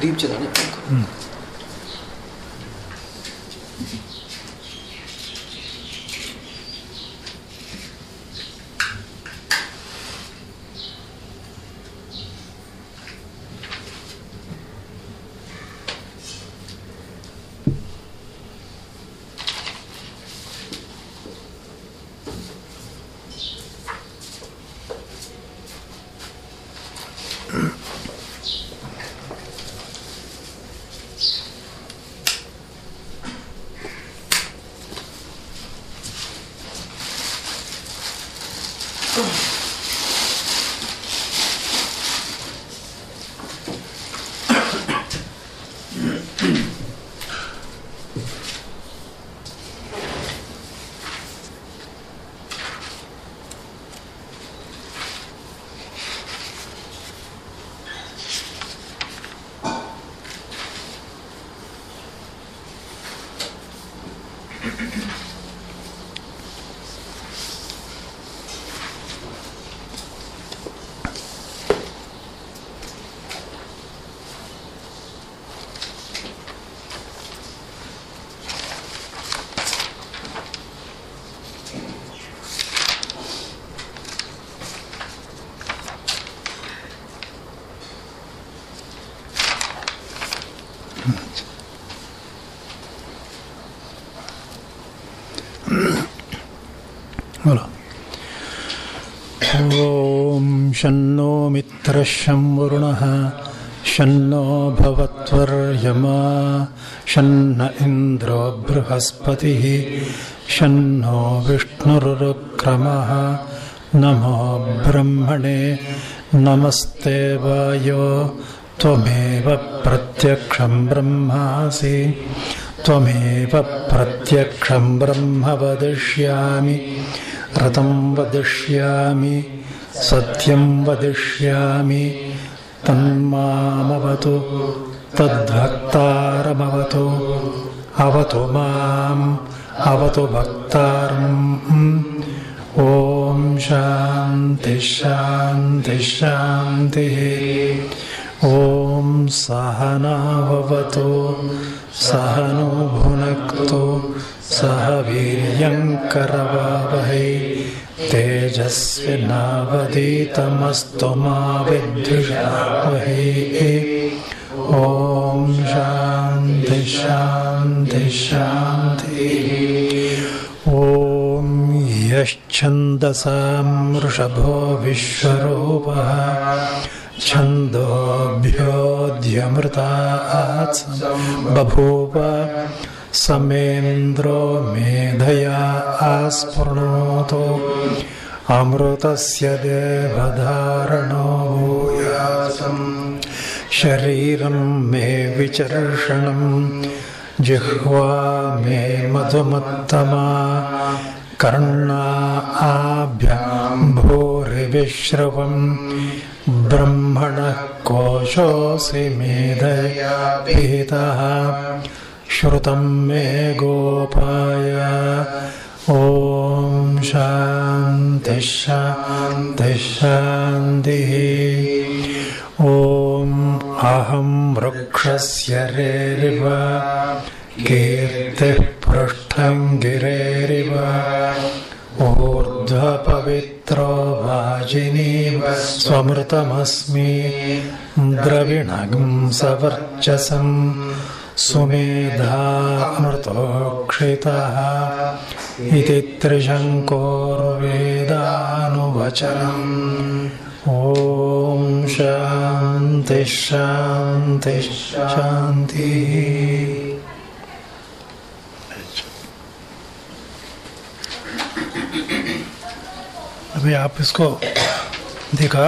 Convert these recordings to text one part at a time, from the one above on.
दीप जलाने शन्नो मित्रः शं वरुणः शन्नो भवत्वर्यमा शन्न इन्द्रो बृहस्पतिः शन्नो विष्णुरुक्रमः नमो ब्रह्मणे नमस्ते वायो त्वमेव प्रत्यक्षं ब्रह्मासि त्वमेव प्रत्यक्षं ब्रह्म वदिष्यामि रतं वदिष्यामि सत्यं वदिष्यामि। तन्मामवतु तद्भक्तारमवतु। अवतु माम् अवतु भक्तारम्। ॐ शान्ति शान्ति शान्तिः। ॐ सहनाववतु सह नो भुनक्तु। सह वीर्यङ्करवावहै तेजस्विनावधीतमस्तु मा विद्विषावहै ॐ शान्ति शान्ति शान्तिः। ॐ यश्छन्दसां वृषभो विश्वरूपः। छन्दोभ्योऽध्यमृतात् बभूव समेन्द्रो मेधया आस्पृणोतु अमृतस्य देवधारणो भूयासम् शरीरं मे विचर्षणं। जिह्वा मे मधुमत्तमा। कर्णा आभ्यां भूरिविश्रवम् ब्रह्मणः कोशोऽसि मेधया भीतः श्रुतं मे गोपाय। ॐ शान्तिः शान्तिः शान्तिः। ॐ अहं वृक्षस्य रेरिव कीर्तिः पृष्ठं गिरेरिव ऊर्ध्वपवित्रो वाजिनीव स्वमृतमस्मि द्रविणगं सवर्चसम् सुमेधामृतोक्षितः इति त्रिशङ्कोर्वेदानुवचनम्। ॐ शान्तिः शान्तिः शान्तिः। अभी आप इसको देखा?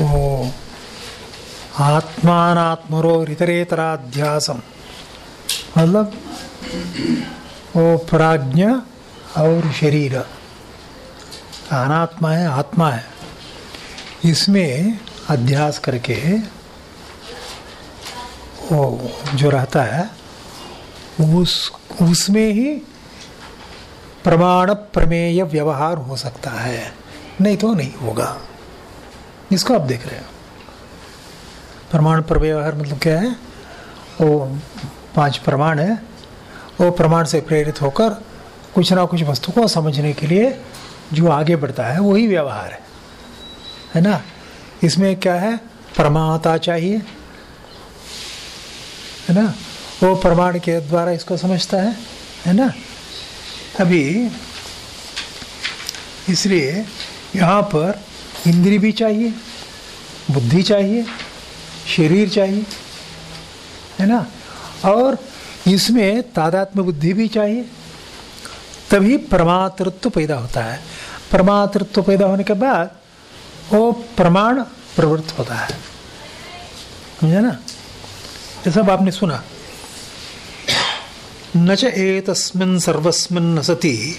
ओ। आत्मात्मरो इतरेतराध्यासम मतलब वो प्राज्ञ और शरीर। अनात्मा है, आत्मा है। इसमें अध्यास करके वो जो रहता है, उस, उसमें ही प्रमाण प्रमेय व्यवहार हो सकता है। नहीं तो नहीं होगा। इसको आप देख रहे हो। प्रमाण पर व्यवहार मतलब क्या है? वो पाँच प्रमाण है। वो प्रमाण से प्रेरित होकर कुछ ना कुछ वस्तु को समझने के लिए जो आगे बढ़ता है, वही व्यवहार है। है ना? इसमें क्या है? प्रमाता चाहिए। है ना? वो प्रमाण के द्वारा इसको समझता है। है ना? अभी इसलिए यहाँ पर इंद्री भी चाहिए, बुद्धि चाहिए शरीर चाहिए, है ना? और इसमें तादात्म्य बुद्धि भी चाहिए। तभी प्रमातृत्व पैदा होता है। प्रमातृत्व पैदा होने के बाद वो प्रमाण प्रवृत्त होता है। समझा ना? ये सब आपने सुना। न च एतस्मिन् सर्वस्मिन् सति।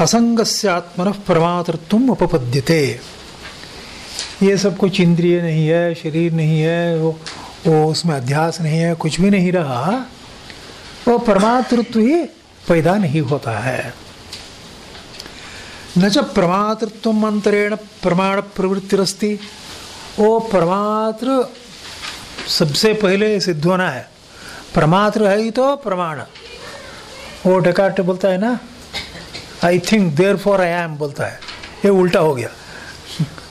आत्मन परमातृत्व उपपद्यते। ये सब कुछ इंद्रिय नहीं है, शरीर नहीं है, वो वो उसमें अध्यास नहीं है, कुछ भी नहीं रहा, वो परमातृत्व ही पैदा नहीं होता है। न च प्रमातृत्व अंतरेण प्रमाण प्रवृत्तिरस्ति। वो परमात्र सबसे पहले सिद्ध होना है। प्रमात्र है ही तो प्रमाण। वो डकाट बोलता है ना I think therefore I am बोलता है। ये उल्टा हो गया।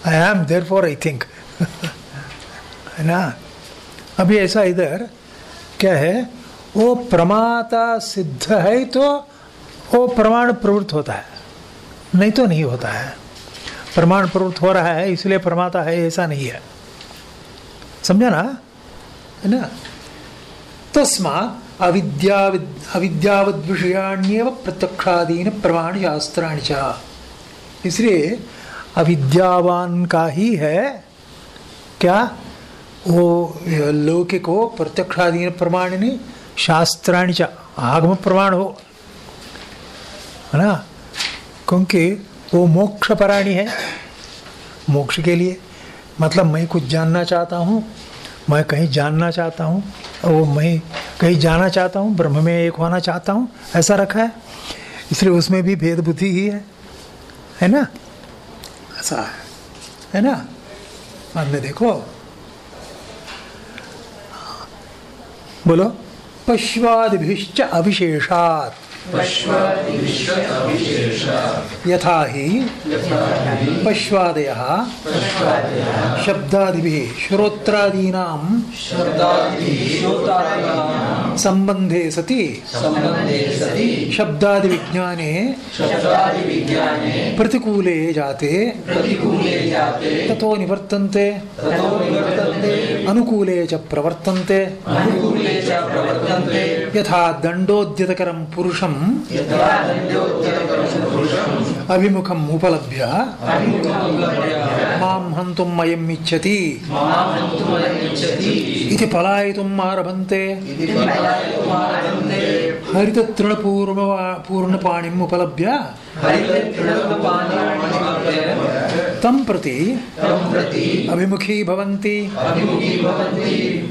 I am therefore I think है ना? अभी ऐसा इधर, क्या है? वो प्रमाता सिद्ध है तो वो प्रमाण प्रवृत्त होता है। नहीं तो नहीं होता है। प्रमाण प्रवृत्त हो रहा है, इसलिए प्रमाता है, ऐसा नहीं है। समझा ना? है ना? तस्मा अविद्या अविद्यावद विषयाण्यव प्रत्यक्षादीन प्रमाण शास्त्राणी इसलिए अविद्यावान का ही है। क्या? वो लौकिक प्रत्यक्षादीन प्रमाण नहीं शास्त्राणी आगम प्रमाण हो। है ना? क्योंकि वो मोक्ष पराणी है। मोक्ष के लिए। मतलब मैं कुछ जानना चाहता हूँ, मैं कहीं जानना चाहता हूँ वो मैं कहीं जाना चाहता हूँ, ब्रह्म में एक होना चाहता हूँ, ऐसा रखा है। इसलिए उसमें भी भेद बुद्धि ही है। है ना? ऐसा है है ना? मन में देखो। बोलो। पश्वादिभिश्च अविशेषात्। यथा ही पश्वादय। शब्दादि श्रोत्रादीना संबंधे सति। शब्दादि विज्ञाने प्रतिकूले जाते। ततो निवर्तन्ते। अनुकूले च प्रवर्तन्ते। यथा दंडोद्यतकरं पुरुषं अभिमुखम् उपलभ्य माँ हन्तुम् अयम् इच्छति इति पलायितुम् आरभन्ते हरिततृणपूर्ण पूर्णपाणिम् उपलभ्य तं प्रति अभिमुखी भवन्ति।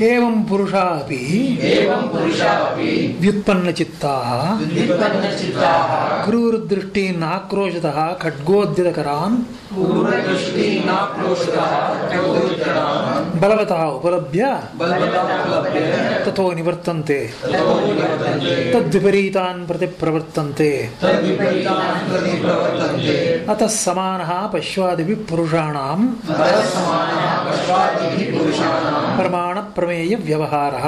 एवं पुरुषा अपि व्युत्पन्नचित्ताः क्रूरदृष्टीनाक्रोशतः खड्गोद्यतकरान् बलवतः उपलभ्य तथो निवर्तन्ते। तद्विपरीतान् प्रति प्रवर्तन्ते। अतः समानः पश्वादिभिः पुरुषाणां प्रमाणप्रमेयव्यवहारः।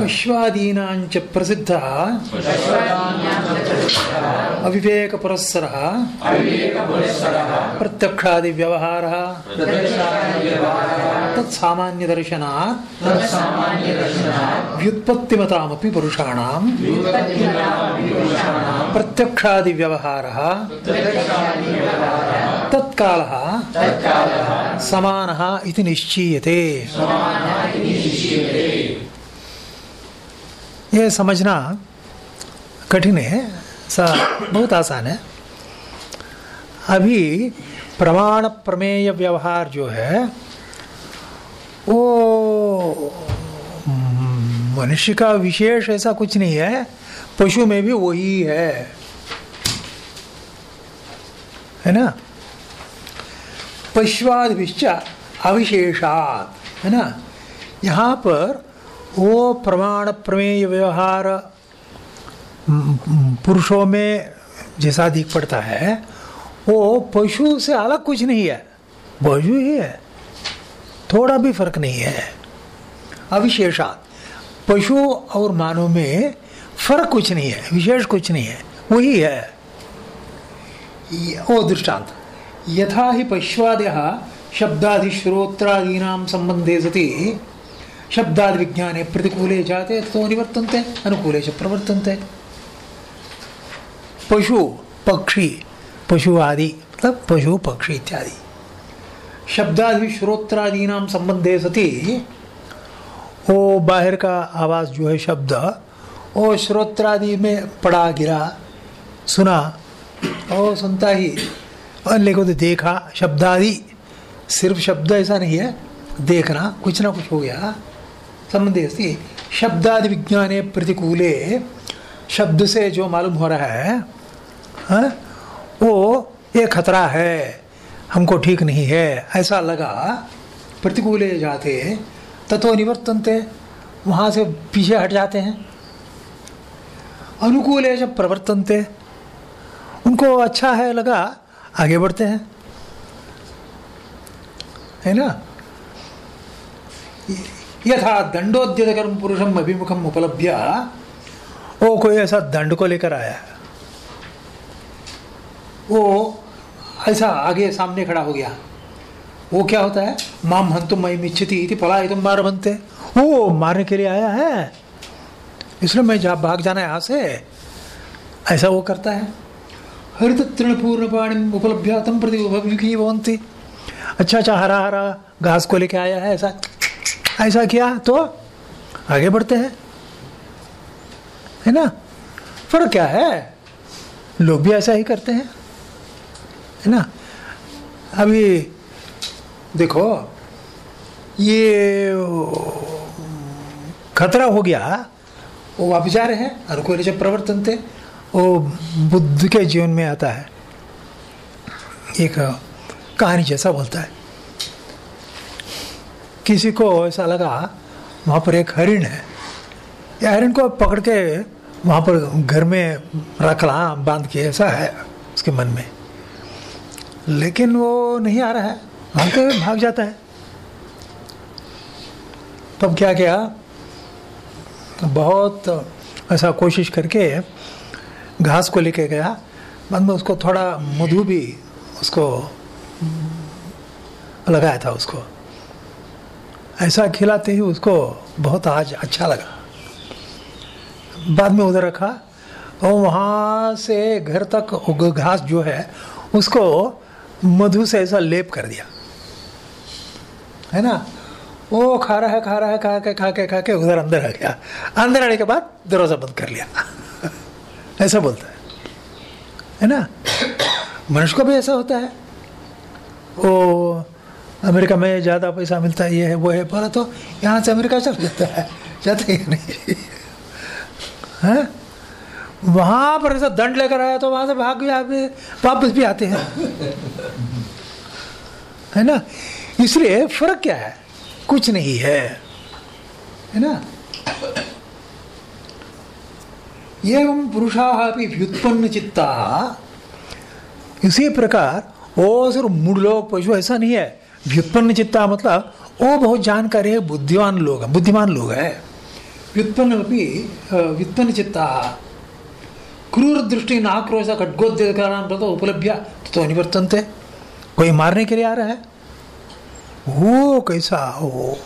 पश्वादीनाञ्च प्रसिद्धः। अविवेकपुरस्सरः। प्रत्यक्षादिव्यवहारः। तत्सामान्यदर्शनात्। व्युत्पत्तिमतामपि पुरुषाणां प्रत्यक्षादिव्यवहारः। तत्कालः। समानः इति निश्चीयते। यह समझना कठिन है, सा बहुत आसान है। अभी प्रमाण प्रमेय व्यवहार जो है, वो मनुष्य का विशेष ऐसा कुछ नहीं है, पशु में भी वही है। है ना? पश्वादिश्च अविशेषात, है ना? यहाँ पर वो प्रमाण प्रमेय व्यवहार पुरुषों में जैसा दिख पड़ता है, वो पशु से अलग कुछ नहीं है। पशु ही है। थोड़ा भी फ़र्क नहीं है। अविशेषात, पशु और मानव में फ़र्क कुछ नहीं है, विशेष कुछ नहीं है, वही है। ओ, दृष्टांत, यथा ही पश्वादय शब्दाधिश्रोत्रादीना संबंधे सति। शब्दादि विज्ञाने प्रतिकूले जाते तो निवर्तन्ते, अनुकूले च प्रवर्तन्ते। पशु, पक्षी, पशु आदि मतलब पशु, पक्षी इत्यादि। शब्दादि श्रोत्रादीना संबंधे सति वो बाहर का आवाज़ जो है शब्द वो श्रोत्रादि में पड़ा, गिरा, सुना और सुनता ही और लेको तो देखा, शब्दादि, सिर्फ़ शब्द ऐसा नहीं है, देखना, कुछ ना कुछ हो गया। संबंधी अस्ति शब्दादि विज्ञाने प्रतिकूले शब्द से जो मालूम हो रहा है, हा? वो ये खतरा है, हमको ठीक नहीं है, ऐसा लगा, प्रतिकूले जाते, तत्व निवर्तनते, वहाँ से पीछे हट जाते हैं। अनुकूल है जब प्रवर्तनते, उनको अच्छा है लगा, आगे बढ़ते हैं। है ना? यथा दंडोद्यत कर्म पुरुषम अभिमुखम उपलब्ध वो कोई ऐसा दंड को लेकर आया है वो ऐसा आगे सामने खड़ा हो गया वो क्या होता है माम हंतु मई मिच्छती थी पला तुम मार बनते वो मारने के लिए आया है इसलिए मैं जा भाग जाना यहाँ से ऐसा वो करता है हरित तृणपूर्ण पाणी उपलब्ध तम प्रति अच्छा अच्छा हरा हरा घास को लेके आया है ऐसा ऐसा किया तो आगे बढ़ते हैं। है ना? फ़र्क क्या है? लोग भी ऐसा ही करते हैं। है ना? अभी देखो, ये खतरा हो गया। वो वापस जा रहे हैं अनुकूल जब प्रवर्तन थे, वो बुद्ध के जीवन में आता है। एक कहानी जैसा बोलता है। किसी को ऐसा लगा, वहाँ पर एक हरिण है। या हरिण को पकड़ के वहाँ पर घर में रखला बाँध के ऐसा है उसके मन में। लेकिन वो नहीं आ रहा है। भाग के भाग जाता है। तब क्या किया? बहुत ऐसा कोशिश करके घास को लेके गया। बाद में उसको थोड़ा मधु भी उसको लगाया था उसको। ऐसा खिलाते ही उसको बहुत आज अच्छा लगा। बाद में उधर रखा, और वहाँ से घर तक घास जो है, उसको मधु से ऐसा लेप कर दिया। है ना? वो खा रहा है, खा रहा है, खा के खा के खा के उधर अंदर आ गया। अंदर आने के बाद दरवाज़ा बंद कर लिया। ऐसा बोलता है। है ना? मनुष्य को भी ऐसा होता है। वो अमेरिका में ज़्यादा पैसा मिलता है, ये है, वो है, बोला तो यहाँ से अमेरिका चल जाता है। जाते ही नहीं। है? वहाँ पर ऐसा दंड लेकर आया तो वहाँ से भाग भी वापस भी आते हैं। है ना? इसलिए फ़र्क क्या है? कुछ नहीं है। है ना? एवं पुरुषा भी व्युत्पन्न चित्ता। इसी प्रकार वो सिर्फ़ मूड लोग पशु, ऐसा नहीं है। व्युत्पन्न चित्ता मतलब वो बहुत जानकारी है, बुद्धिमान लोग बुद्धिमान लोग है। व्युत्पन्न व्युत्पन्न चित्ता, क्रूर दृष्टि नाक्रोश खड्गोद्य कारण उपलब्ध तो निवर्तनते कोई मारने के लिए आ रहा है? वो कैसा वो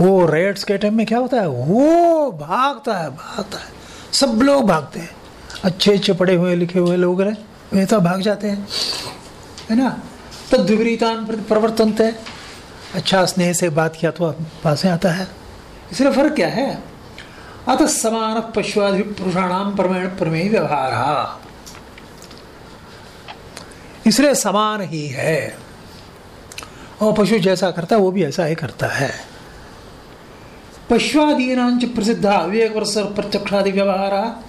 वो रेड्स के टाइम में क्या होता है? वो भागता है भागता है। सब लोग भागते हैं। अच्छे अच्छे पढ़े हुए, लिखे हुए लोग रहे वे तो भाग जाते हैं। है ना? तो विपरीतान प्रवर्तन थे। अच्छा स्नेह से बात किया तो पास आता है। इसलिए फ़र्क क्या है? अतः समान पशुआदि पुरुषाणाम प्रमेण प्रमेय व्यवहार। इसलिए समान ही है। और पशु जैसा करता है, वो भी ऐसा ही करता है। पशुआदीनांच प्रसिद्ध विवेक वर्ष प्रत्यक्षादि व्यवहार।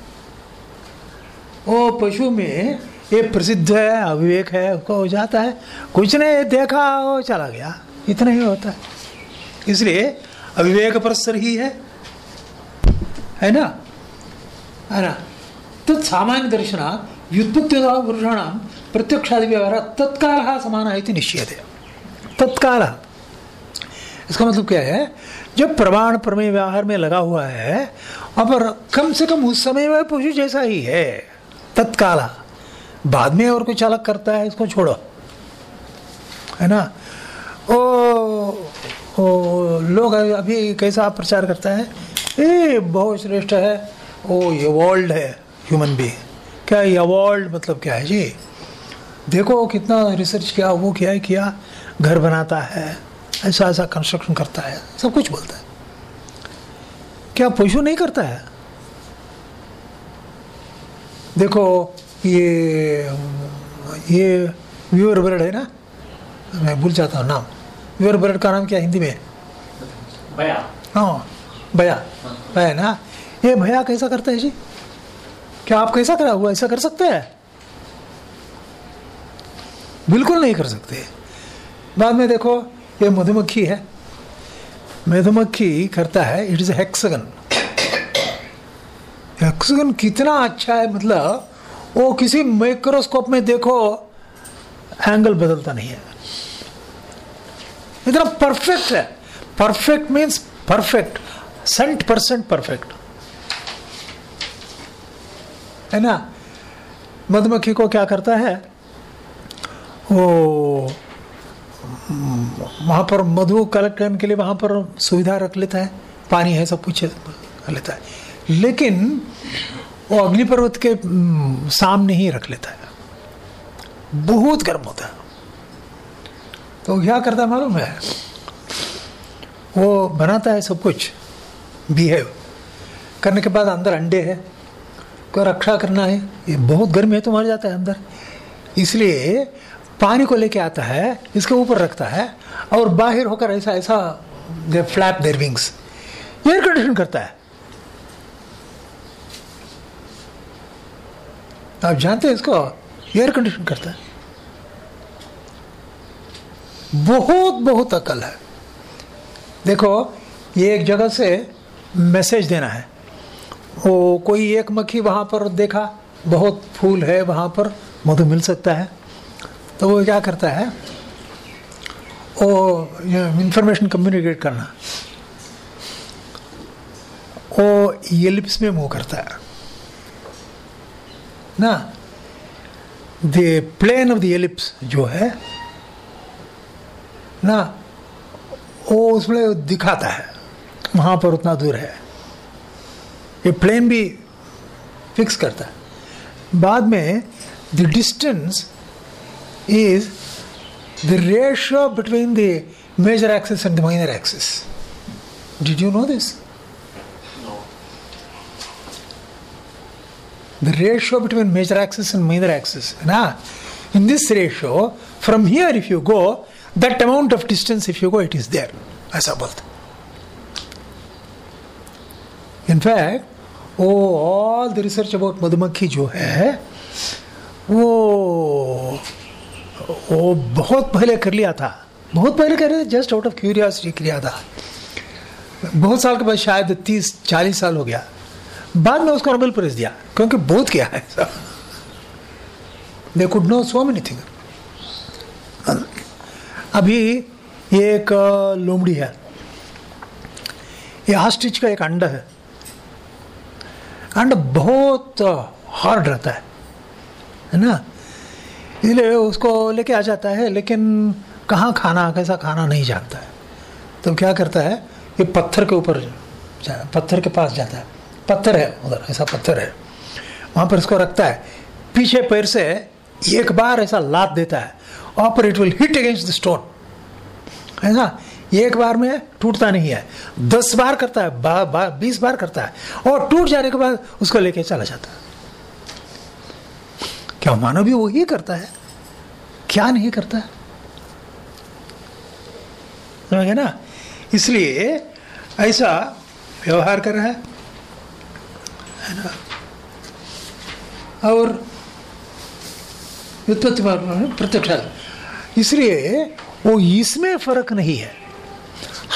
वो पशु में ये प्रसिद्ध है, अविवेक है उसको हो जाता है। कुछ नहीं देखा, वो चला गया। इतना ही होता है। इसलिए अविवेक परस्तर ही है। है ना? है ना? तत् सामान्य दर्शन व्युत्पत्ति पुरुषाणाम प्रत्यक्षादि व्यवहार तत्काल समान है निश्चय तत्काल। इसका मतलब क्या है? जब प्रमाण प्रमेय व्यवहार में लगा हुआ है और कम से कम उस समय में पुरुष जैसा ही है। तत्काल। बाद में और कुछ अलग करता है इसको छोड़ो। है ना? ओ, ओ लोग अभी कैसा प्रचार करता है? ये बहुत श्रेष्ठ है। ओ वर्ल्ड है ह्यूमन बी क्या वर्ल्ड मतलब क्या है? जी देखो कितना रिसर्च किया वो किया किया। घर बनाता है ऐसा ऐसा कंस्ट्रक्शन करता है सब कुछ बोलता है। क्या पशु नहीं करता है? देखो ये ये व्यूअर बर्ड है ना? मैं भूल जाता हूँ नाम। व्यूअर बर्ड का नाम क्या हिंदी में? भया। हाँ भया। भया ना? ये भया कैसा करता है जी? क्या आप कैसा करा हुआ ऐसा कर सकते हैं? बिल्कुल नहीं कर सकते। बाद में देखो ये मधुमक्खी है। मधुमक्खी करता है इट इज़ हेक्सगन हेक्सगन कितना अच्छा है मतलब वो किसी माइक्रोस्कोप में देखो एंगल बदलता नहीं है। इतना परफेक्ट है। Perfect means perfect cent percent perfect है ना? मधुमक्खी को क्या करता है? वो वहाँ पर मधु कलेक्ट करने के लिए वहाँ पर सुविधा रख लेता है। पानी है, सब कुछ कर लेता है। लेकिन वो अग्नि पर्वत के सामने ही रख लेता है। बहुत गर्म होता है। तो क्या करता है मालूम है? वो बनाता है सब कुछ बिहेव करने के बाद अंदर अंडे है। को रक्षा करना है। ये बहुत गर्मी है तो मर जाता है अंदर। इसलिए पानी को लेके आता है, इसके ऊपर रखता है और बाहर होकर ऐसा ऐसा flap their wings air condition करता है। आप जानते हैं इसको एयर कंडीशन करता है। बहुत बहुत अकल है। देखो, ये एक जगह से मैसेज देना है। वो कोई एक मक्खी वहाँ पर देखा, बहुत फूल है वहाँ पर, मधु मिल सकता है। तो वो क्या करता है? वो इंफॉर्मेशन कम्युनिकेट करना। वो ये लिप्स में मूव करता है। ना the plane of the ellipse जो है, ना, वो उसमें दिखाता है, वहाँ पर उतना दूर है। ये प्लेन भी फिक्स करता है। बाद में the distance is the ratio between the major axis and the minor axis did you know this The ratio between major axis and minor axis. Nah, in this ratio, from here if you go, that amount of distance if you go, it is there. ऐसा बोलते In fact, oh, all the research about मधुमक्खी जो है वो वो बहुत पहले कर लिया था बहुत पहले कर रहे जस्ट आउट ऑफ़ क्यूरियोसिटी किया था बहुत साल के बाद शायद तीस चालीस साल हो गया बाद में उसको नोबेल प्राइज दिया, क्योंकि बहुत क्या है they could know so many thing अभी ये एक लोमड़ी है। ये आस्टिच का एक अंडा है। अंडा बहुत हार्ड रहता है। है ना? इसलिए उसको लेके आ जाता है, लेकिन कहाँ खाना, कैसा खाना नहीं जानता है। तो क्या करता है? ये पत्थर के ऊपर पत्थर के पास जाता है। पत्थर है उधर ऐसा पत्थर है। वहाँ पर इसको रखता है। पीछे पैर से एक बार ऐसा लात देता है वहाँ पर it will hit against the stone है ना एक बार में टूटता नहीं है। दस बार करता है बा, बा, बीस बार करता है और टूट जाने के बाद उसको लेके चला जाता है। क्या मानव भी वही करता है? क्या नहीं करता है? समझे ना? इसलिए ऐसा व्यवहार कर रहा है। है ना और व्युत्पत्ति प्रत्यक्ष इसलिए वो इसमें फ़र्क नहीं है।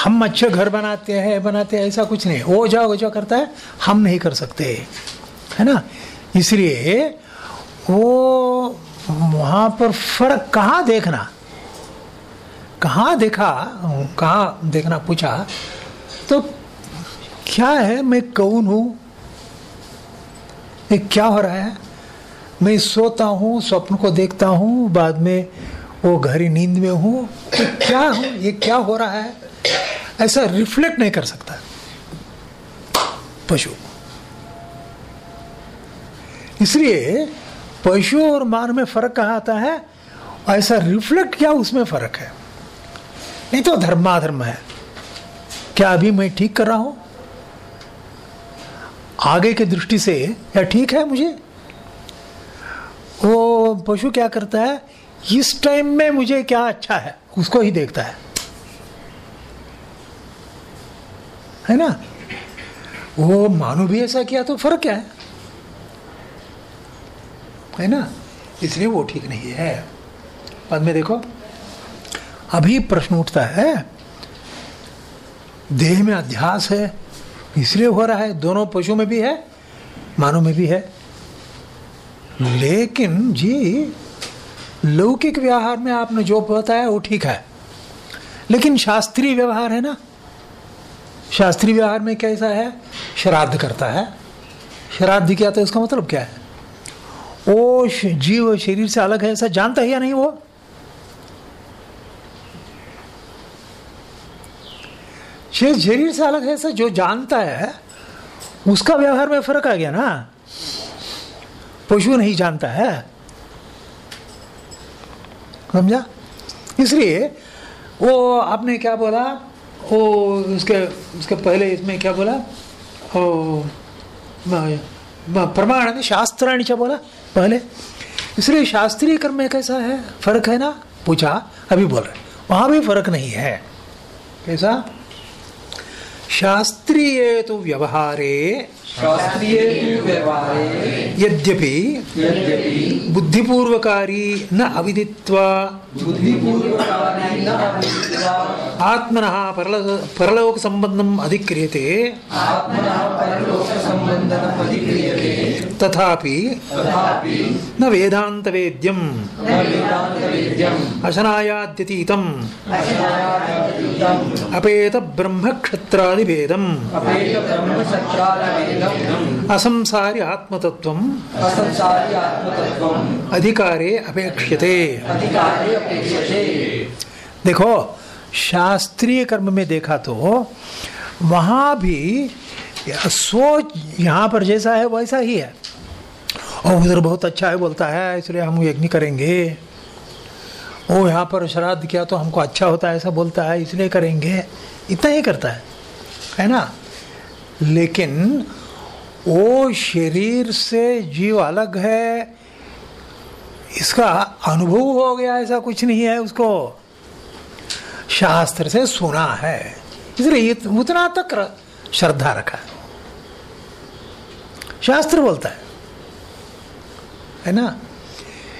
हम अच्छे घर बनाते हैं बनाते हैं, ऐसा कुछ नहीं। वो वो जो करता है, हम नहीं कर सकते। है ना? इसलिए वो वहाँ पर फ़र्क कहाँ देखना? कहाँ देखा, कहाँ देखना पूछा तो क्या है, मैं कौन हूँ? ये क्या हो रहा है? मैं सोता हूँ, स्वप्न को देखता हूँ, बाद में वो गहरी नींद में हूँ। तो क्या हूँ? ये क्या हो रहा है? ऐसा रिफ्लेक्ट नहीं कर सकता। पशु। इसलिए पशु और मान में फ़र्क कहा आता है? ऐसा रिफ्लेक्ट क्या उसमें फ़र्क है? नहीं तो धर्माधर्म है। क्या अभी मैं ठीक कर रहा हूँ? आगे की दृष्टि से, या ठीक है मुझे? वो पशु क्या करता है, इस टाइम में मुझे क्या अच्छा है? उसको ही देखता है। है ना? वो, मानो भी ऐसा किया तो फ़र्क क्या है? है ना? इसलिए वो ठीक नहीं है। बाद में देखो, अभी प्रश्न उठता है, देह में अध्यास है इसलिए हो रहा है, दोनों पशु में भी है, मानव में भी है। लेकिन जी, लौकिक व्यवहार में आपने जो बताया वो ठीक है। लेकिन शास्त्रीय व्यवहार है ना? शास्त्रीय व्यवहार में कैसा है? श्राद्ध करता है। श्राद्ध किया तो इसका मतलब क्या है? वो जीव, शरीर से अलग है ऐसा जानता है या नहीं वो? शरीर से अलग है ऐसा जो जानता है, उसका व्यवहार में फ़र्क आ गया ना। पशु नहीं जानता है। समझा? इसलिए वो आपने क्या बोला? वो उसके उसके पहले इसमें क्या बोला? ओ प्रमाण शास्त्राणी क्या बोला? पहले। इसलिए शास्त्रीय कर्म में कैसा है? फ़र्क है ना? पूछा, अभी बोल रहे वहाँ भी फ़र्क नहीं है। कैसा? शास्त्रीय तो व्यवहारे शास्त्रीय यद्यपि यद्यपि बुद्धिपूर्वकारी न अविदित्वा आत्मनः परलोक संबंधम अधिक्रियते। तथापि न वेदान्तवेद्यम्। अशनायाद्यतीतम्। अशनायातीतम् असंसारि आत्मतत्वम अधिकारे अपेक्षते देखो शास्त्रीय कर्म में देखा तो वहाँ भी सोच यहाँ पर जैसा है वैसा ही है। और उधर बहुत अच्छा है बोलता है इसलिए हम यज्ञ करेंगे। वो यहाँ पर श्राद्ध किया तो हमको अच्छा होता है ऐसा बोलता है इसलिए करेंगे। इतना ही करता है है ना? लेकिन वो शरीर से जीव अलग है। इसका अनुभव हो गया, ऐसा कुछ नहीं है उसको। शास्त्र से सुना है। इसलिए उतना तक श्रद्धा रखा शास्त्र बोलता है। है ना?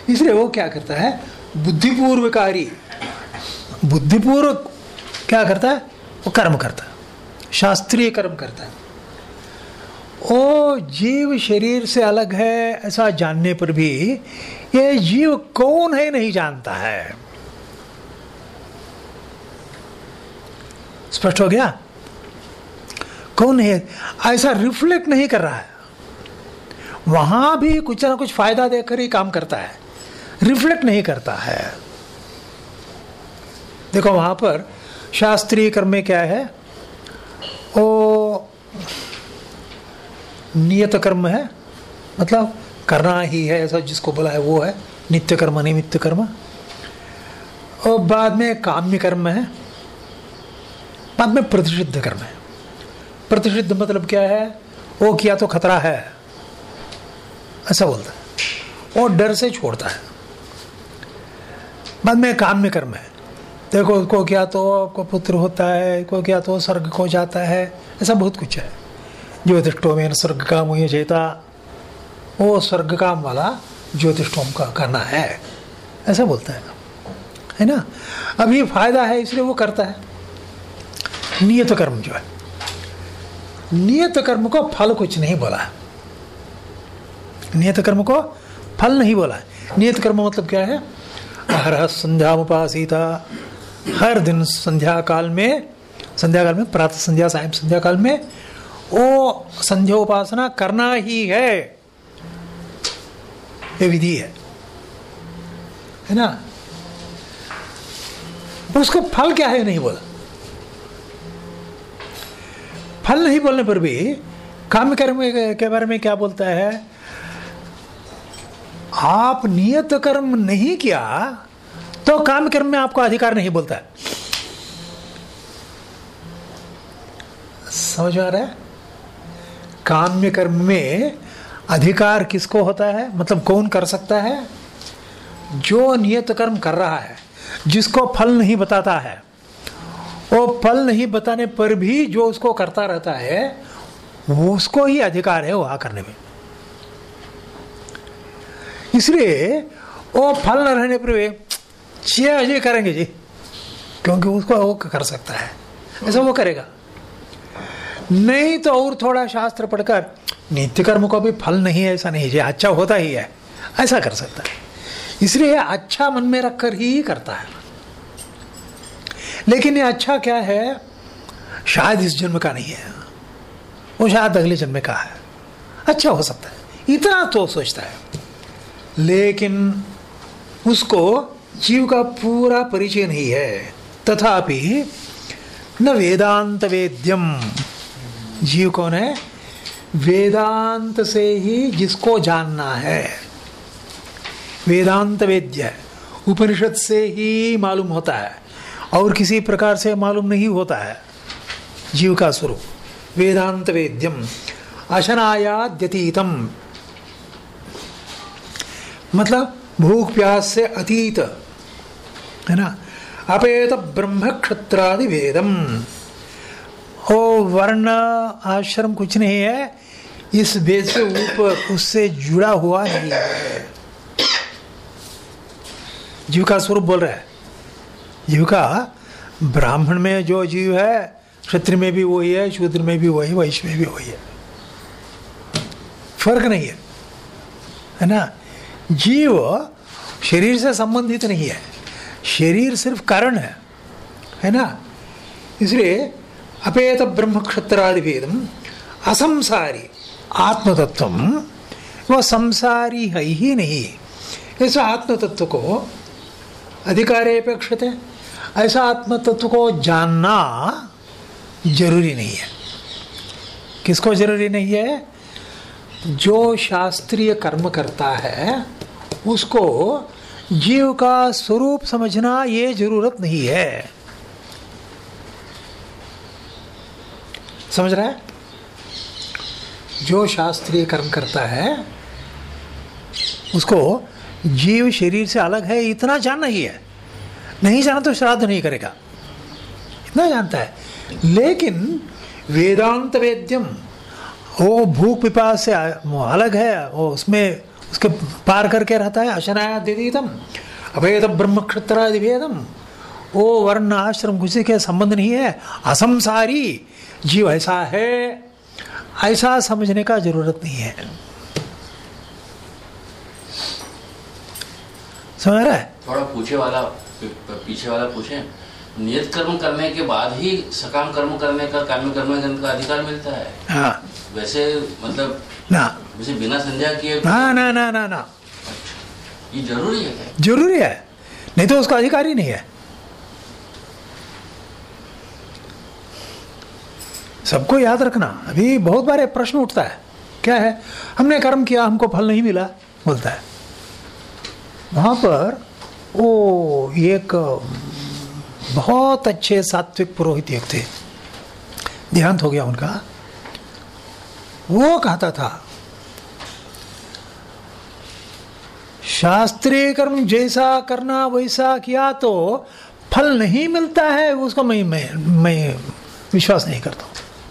इसलिए वो क्या करता है? बुद्धिपूर्वकारी। बुद्धिपूर्वक क्या करता है? वो कर्म करता है। शास्त्रीय कर्म करता है। ओ जीव शरीर से अलग है ऐसा जानने पर भी ये जीव कौन है नहीं जानता है। स्पष्ट हो गया? कौन है? ऐसा रिफ्लेक्ट नहीं कर रहा है। वहाँ भी कुछ ना कुछ फ़ायदा देकर ही काम करता है। रिफ्लेक्ट नहीं करता है। देखो वहाँ पर शास्त्रीय कर्म में क्या है? ओ नियत कर्म है। मतलब करना ही है ऐसा जिसको बोला है वो है। नित्य कर्म, निमित्त कर्म। और बाद में काम्य कर्म है। बाद में प्रतिषिद्ध कर्म है। प्रतिषिद्ध मतलब क्या है? वो किया तो खतरा है। ऐसा बोलता है। और डर से छोड़ता है। बाद में काम्य कर्म है। देखो उसको क्या तो आपको पुत्र होता है, को क्या तो स्वर्ग को जाता है। ऐसा बहुत कुछ है। ज्योतिष्टो में स्वर्ग काम हुई चेता। वो स्वर्ग काम वाला ज्योतिष्टोम का करना है। ऐसा बोलता है। है ना? ये फ़ायदा है, इसलिए वो करता है। नियत कर्म जो है। नियत कर्म को फल कुछ नहीं बोला नियत कर्म को फल नहीं बोला नियत कर्म मतलब क्या है? हर संध्या उपासीता हर दिन संध्या काल में संध्या काल में, प्रातः संध्या, सायं संध्या काल में वो संध्या उपासना करना ही है। ये विधि है। है ना? उसका फल क्या है नहीं बोला? फल नहीं बोलने पर भी काम कर्म के बारे में क्या बोलता है? आप नियत कर्म नहीं किया तो काम कर्म में आपको अधिकार नहीं बोलता। है समझ आ रहा है? काम्य कर्म में अधिकार किसको होता है? मतलब कौन कर सकता है? जो नियत कर्म कर रहा है, जिसको फल नहीं बताता है, वो फल नहीं बताने पर भी जो उसको करता रहता है उसको ही अधिकार है वहाँ करने में। इसलिए वो फल न रहने पर वे चे अजय करेंगे जी, क्योंकि उसको वो कर सकता है। ऐसा वो करेगा। नहीं तो और थोड़ा शास्त्र पढ़कर नित्य कर्म को भी फल नहीं है, ऐसा नहीं है। अच्छा होता ही है। ऐसा कर सकता है। इसलिए अच्छा मन में रखकर ही करता है। लेकिन ये अच्छा क्या है? शायद इस जन्म का नहीं है। वो शायद अगले जन्म का है। अच्छा हो सकता है। इतना तो सोचता है। लेकिन उसको जीव का पूरा परिचय नहीं है। तथापि न वेदांत वेद्यम जीव कौन है? वेदांत से ही जिसको जानना है। वेदांत वेद्य उपनिषद से ही मालूम होता है और किसी प्रकार से मालूम नहीं होता है। जीव का स्वरूप। वेदांत वेद्यम। अशनायाद्यतीतम। मतलब भूख प्यास से अतीत। है ना? अपेत ब्रह्म क्षत्रादि वेदम ओ वर्ण आश्रम कुछ नहीं है, इस वेद से ऊपर उससे जुड़ा हुआ नहीं है। जीव का स्वरूप बोल रहा है। जीव का ब्राह्मण में जो जीव है, क्षत्रिय में भी वही है, शूद्र में भी वही वैश्य में भी वही है। फ़र्क नहीं है है ना? जीव शरीर से संबंधित नहीं है। शरीर सिर्फ़ कारण है है ना? इसलिए क्षत्रादि वेदम असंसारी आत्मतत्व वह संसारी है ही नहीं। ऐसा आत्मतत्व को अधिकार अपेक्षित है ऐसा आत्मतत्व को जानना ज़रूरी नहीं है। किसको ज़रूरी नहीं है? जो शास्त्रीय कर्म करता है, उसको जीव का स्वरूप समझना ये ज़रूरत नहीं है। समझ रहा है? जो शास्त्रीय कर्म करता है, उसको जीव शरीर से अलग है, इतना जानना ही है। नहीं जाना तो श्राद्ध नहीं करेगा। इतना जानता है। लेकिन वेदांत वेद्यम वो भूख पिपास से अलग है, वो उसमें उसके पार करके रहता है अशनाया दिदीतम अभेद ब्रह्म क्षत्रादि भेदम वो वर्ण आश्रम किसी के संबंध नहीं है। असंसारी जीव ऐसा है ऐसा समझने का ज़रूरत नहीं है। समझ रहा है? थोड़ा पूछे वाला पीछे वाला पूछे। नियत कर्म करने के बाद ही सकाम कर्म करने का काम्य कर्म करने का अधिकार मिलता है। हाँ। वैसे मतलब ना। वैसे बिना संध्या किए ना ना ना ना। ना ये ज़रूरी है ज़रूरी है। नहीं तो उसका अधिकार ही नहीं है। सबको याद रखना। अभी बहुत बार प्रश्न उठता है। क्या है? हमने कर्म किया, हमको फल नहीं मिला, बोलता है। वहाँ पर वो एक, बहुत अच्छे सात्विक पुरोहित एक थे। देहांत हो गया उनका। वो कहता था, शास्त्रीय कर्म जैसा करना, वैसा किया तो फल नहीं मिलता है, उसको मैं मैं मैं विश्वास नहीं करता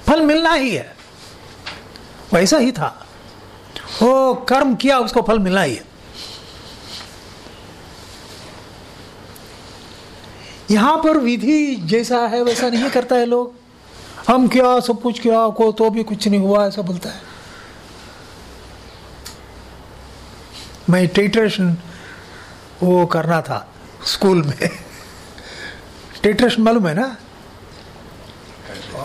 फल मिलना ही है। वैसा ही था। वो कर्म किया, उसको फल मिलना ही है। यहाँ पर विधि जैसा है, वैसा नहीं करता है लोग। हम क्या, सब कुछ किया, को तो भी कुछ नहीं हुआ, ऐसा बोलता है। मैं टेट्रेशन वो करना था स्कूल में। टेट्रेशन मालूम है ना?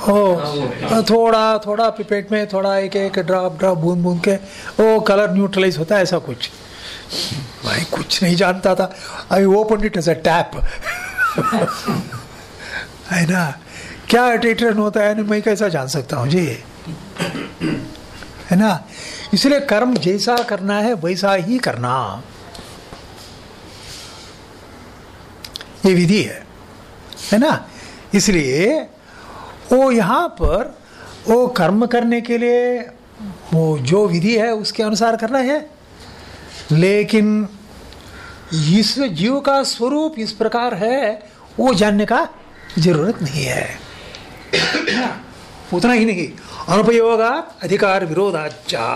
ओ थोड़ा थोड़ा पिपेट में थोड़ा एक एक ड्रॉप ड्रॉप बूंद बूंद के वो कलर न्यूट्रलाइज होता है ऐसा कुछ। भाई, कुछ नहीं जानता था। I open it as a tap है ना? क्या टेट्रेशन होता है? मैं कैसा जान सकता हूँ? जी। है ना? इसलिए कर्म जैसा करना है, वैसा ही करना। ये विधि है। है ना? इसलिए वो यहाँ पर वो कर्म करने के लिए वो जो विधि है उसके अनुसार करना है। लेकिन इस जीव का स्वरूप इस प्रकार है वो जानने का ज़रूरत नहीं है। उतना ही नहीं। अनुपयोगा अधिकार विरोधाचा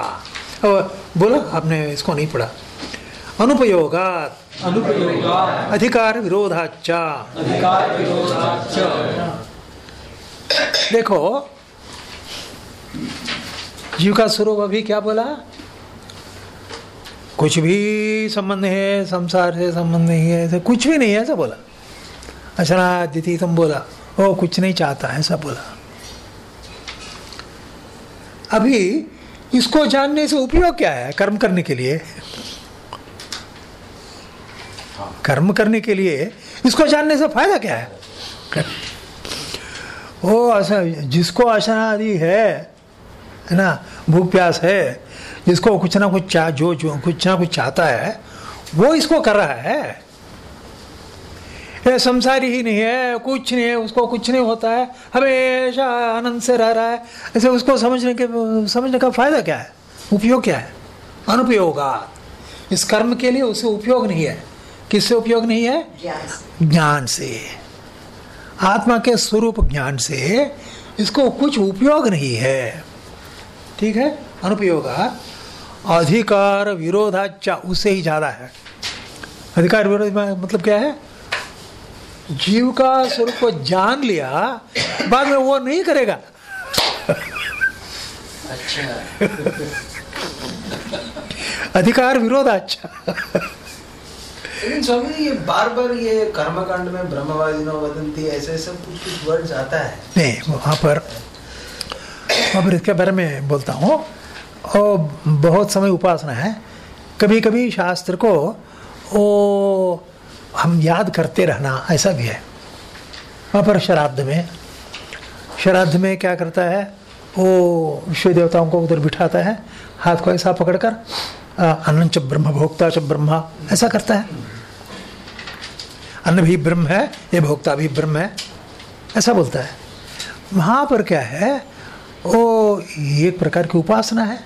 बोलो आपने इसको नहीं पढ़ा। अनुपयोगा अनुपयोगा अधिकार विरोधाचा अधिकार विरोधाच देखो जीव का स्वरूप अभी क्या बोला? कुछ भी संबंध है, संसार से संबंध नहीं है, ऐसा कुछ भी नहीं है, ऐसा बोला। अचना दिति तुम बोला वो कुछ नहीं चाहता है ऐसा बोला। अभी इसको जानने से उपयोग क्या है, कर्म करने के लिए? कर्म करने के लिए इसको जानने से फ़ायदा क्या है? वो ऐसा जिसको अशना आदि है है ना भूख प्यास है जिसको कुछ ना कुछ चाह जो जो कुछ ना कुछ चाहता है वो इसको कर रहा है। ये संसारी ही नहीं है कुछ नहीं है उसको कुछ नहीं होता है हमेशा आनंद से रह रहा है। ऐसे उसको समझने के समझने का फ़ायदा क्या है? उपयोग क्या है? अनुपयोगा इस कर्म के लिए उसे उपयोग नहीं है। किससे उपयोग नहीं है? ज्ञान से। आत्मा के स्वरूप ज्ञान से इसको कुछ उपयोग नहीं है। ठीक है? अनुपयोग। अधिकार विरोधाचा उससे ही ज़्यादा है। अधिकार विरोध मतलब क्या है? जीव का स्वरूप को जान लिया बाद में वो नहीं करेगा। अच्छा। अधिकार विरोधाचा लेकिन स्वामी ये बार बार ये कर्मकांड में ब्रह्मवादी नो वदंती, ऐसे ऐसे कुछ कुछ वर्ड्स आता है। नहीं, वहाँ पर वहाँ पर इसके बारे में बोलता हूँ। और बहुत समय उपासना है। कभी कभी शास्त्र को वो हम याद करते रहना, ऐसा भी है। वहाँ पर श्राद्ध में श्राद्ध में क्या करता है? वो विश्व देवताओं को उधर बिठाता है, हाथ को ऐसा पकड़कर अन्न च ब्रह्म, भोक्ता च ब्रह्मा, ऐसा करता है। अन्न भी ब्रह्म है, ये भोक्ता भी ब्रह्म है। ऐसा बोलता है। वहाँ पर क्या है वो एक प्रकार की उपासना है।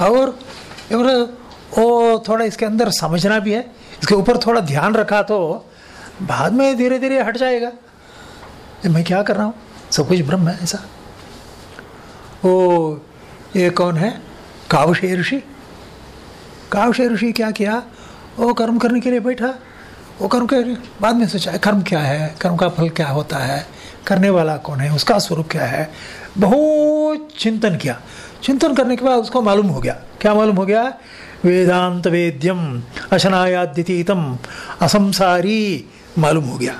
और वो थोड़ा इसके अंदर समझना भी है। इसके ऊपर थोड़ा ध्यान रखा तो बाद में धीरे धीरे हट जाएगा। मैं क्या कर रहा हूँ? सब कुछ ब्रह्म है, ऐसा। वो ये कौन है? कावशे ऋषि। कावशे ऋषि क्या किया? वो कर्म करने के लिए बैठा। वो कर्म के बाद में सोचा है कर्म क्या है? कर्म का फल क्या होता है? करने वाला कौन है? उसका स्वरूप क्या है? बहुत चिंतन किया। चिंतन करने के बाद उसको मालूम हो गया। क्या मालूम हो गया? वेदांत वेद्यम अशनायाद्यतीतम असंसारी मालूम हो गया।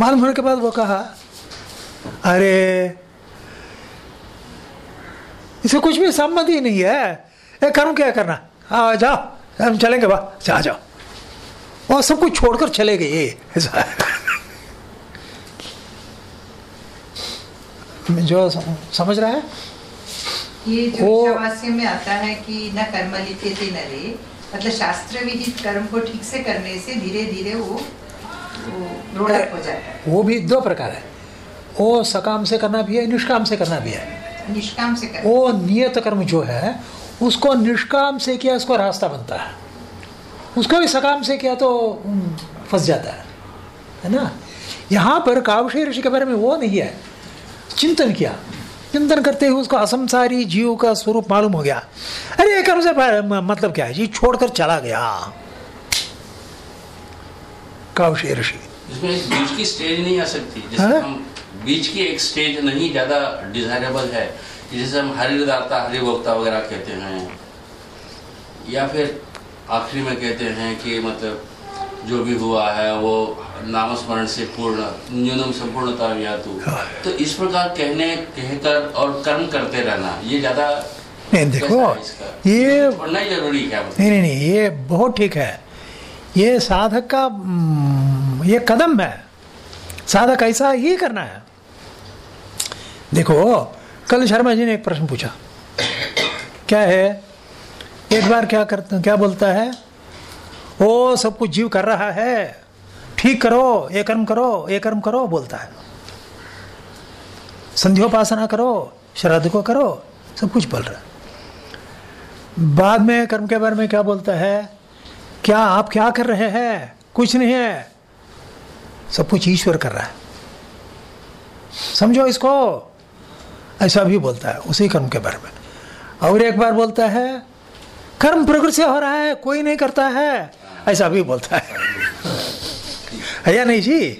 मालूम होने के बाद वो कहा, अरे इसे कुछ भी संबंध ही नहीं है। ये कर्म क्या करना? हाँ जाओ, हम चलेंगे, वाह, जा, जाओ। और सब कुछ छोड़कर चले गए। ऐसा जो समझ रहा है? ये जो वो- में आता है कि न कर्म लिप्यते न रे मतलब शास्त्र विहित कर्म को ठीक से करने से धीरे धीरे वो वो हो जाता है। वो भी दो प्रकार है। वो सकाम से करना भी है निष्काम से करना भी है। निष्काम से कर वो नियत कर्म जो है उसको निष्काम से किया उसको रास्ता बनता है। उसको भी सकाम से किया तो हम्म, फंस जाता है है ना? यहाँ पर कावशी ऋषि के बारे में वो नहीं है। चिंतन किया। चिंतन करते हुए उसको असंसारी जीव का स्वरूप मालूम हो गया। अरे कर्म से मतलब क्या है? जी छोड़कर चला गया। कावशी ऋषि। बीच की स्टेज नहीं आ सकती जैसे हाँ? हम बीच की एक स्टेज नहीं ज़्यादा डिजायरेबल है जैसे हम हरिदाता हरिभोक्ता वगैरह कहते हैं या फिर आखिरी में कहते हैं कि मतलब जो भी हुआ है वो नामस्मरण से पूर्ण न्यूनतम संपूर्णता व्यातु तो। इस प्रकार कहने कहकर और कर्म करते रहना ये ज़्यादा नहीं देखो? ये पढ़ना ही ज़रूरी है। क्या नहीं नहीं नहीं ये बहुत ठीक है। ये साधक का हम्म, ये कदम है। साधक ऐसा ही करना है। देखो कल शर्मा जी ने एक प्रश्न पूछा। क्या है? एक बार क्या करता क्या बोलता है? ओ, सब कुछ जीव कर रहा है। ठीक करो, ये कर्म करो, ये कर्म करो, बोलता है। संध्योपासना करो, श्राद्ध को करो, सब कुछ बोल रहा है। बाद में, कर्म के बारे में क्या बोलता है? क्या आप क्या कर रहे हैं? कुछ नहीं है। सब कुछ ईश्वर कर रहा है। समझो इसको? ऐसा भी बोलता है, उसी कर्म के बारे में। और एक बार बोलता है कर्म प्रकृति से हो रहा है, कोई नहीं करता है। ऐसा भी बोलता है। है या नहीं जी?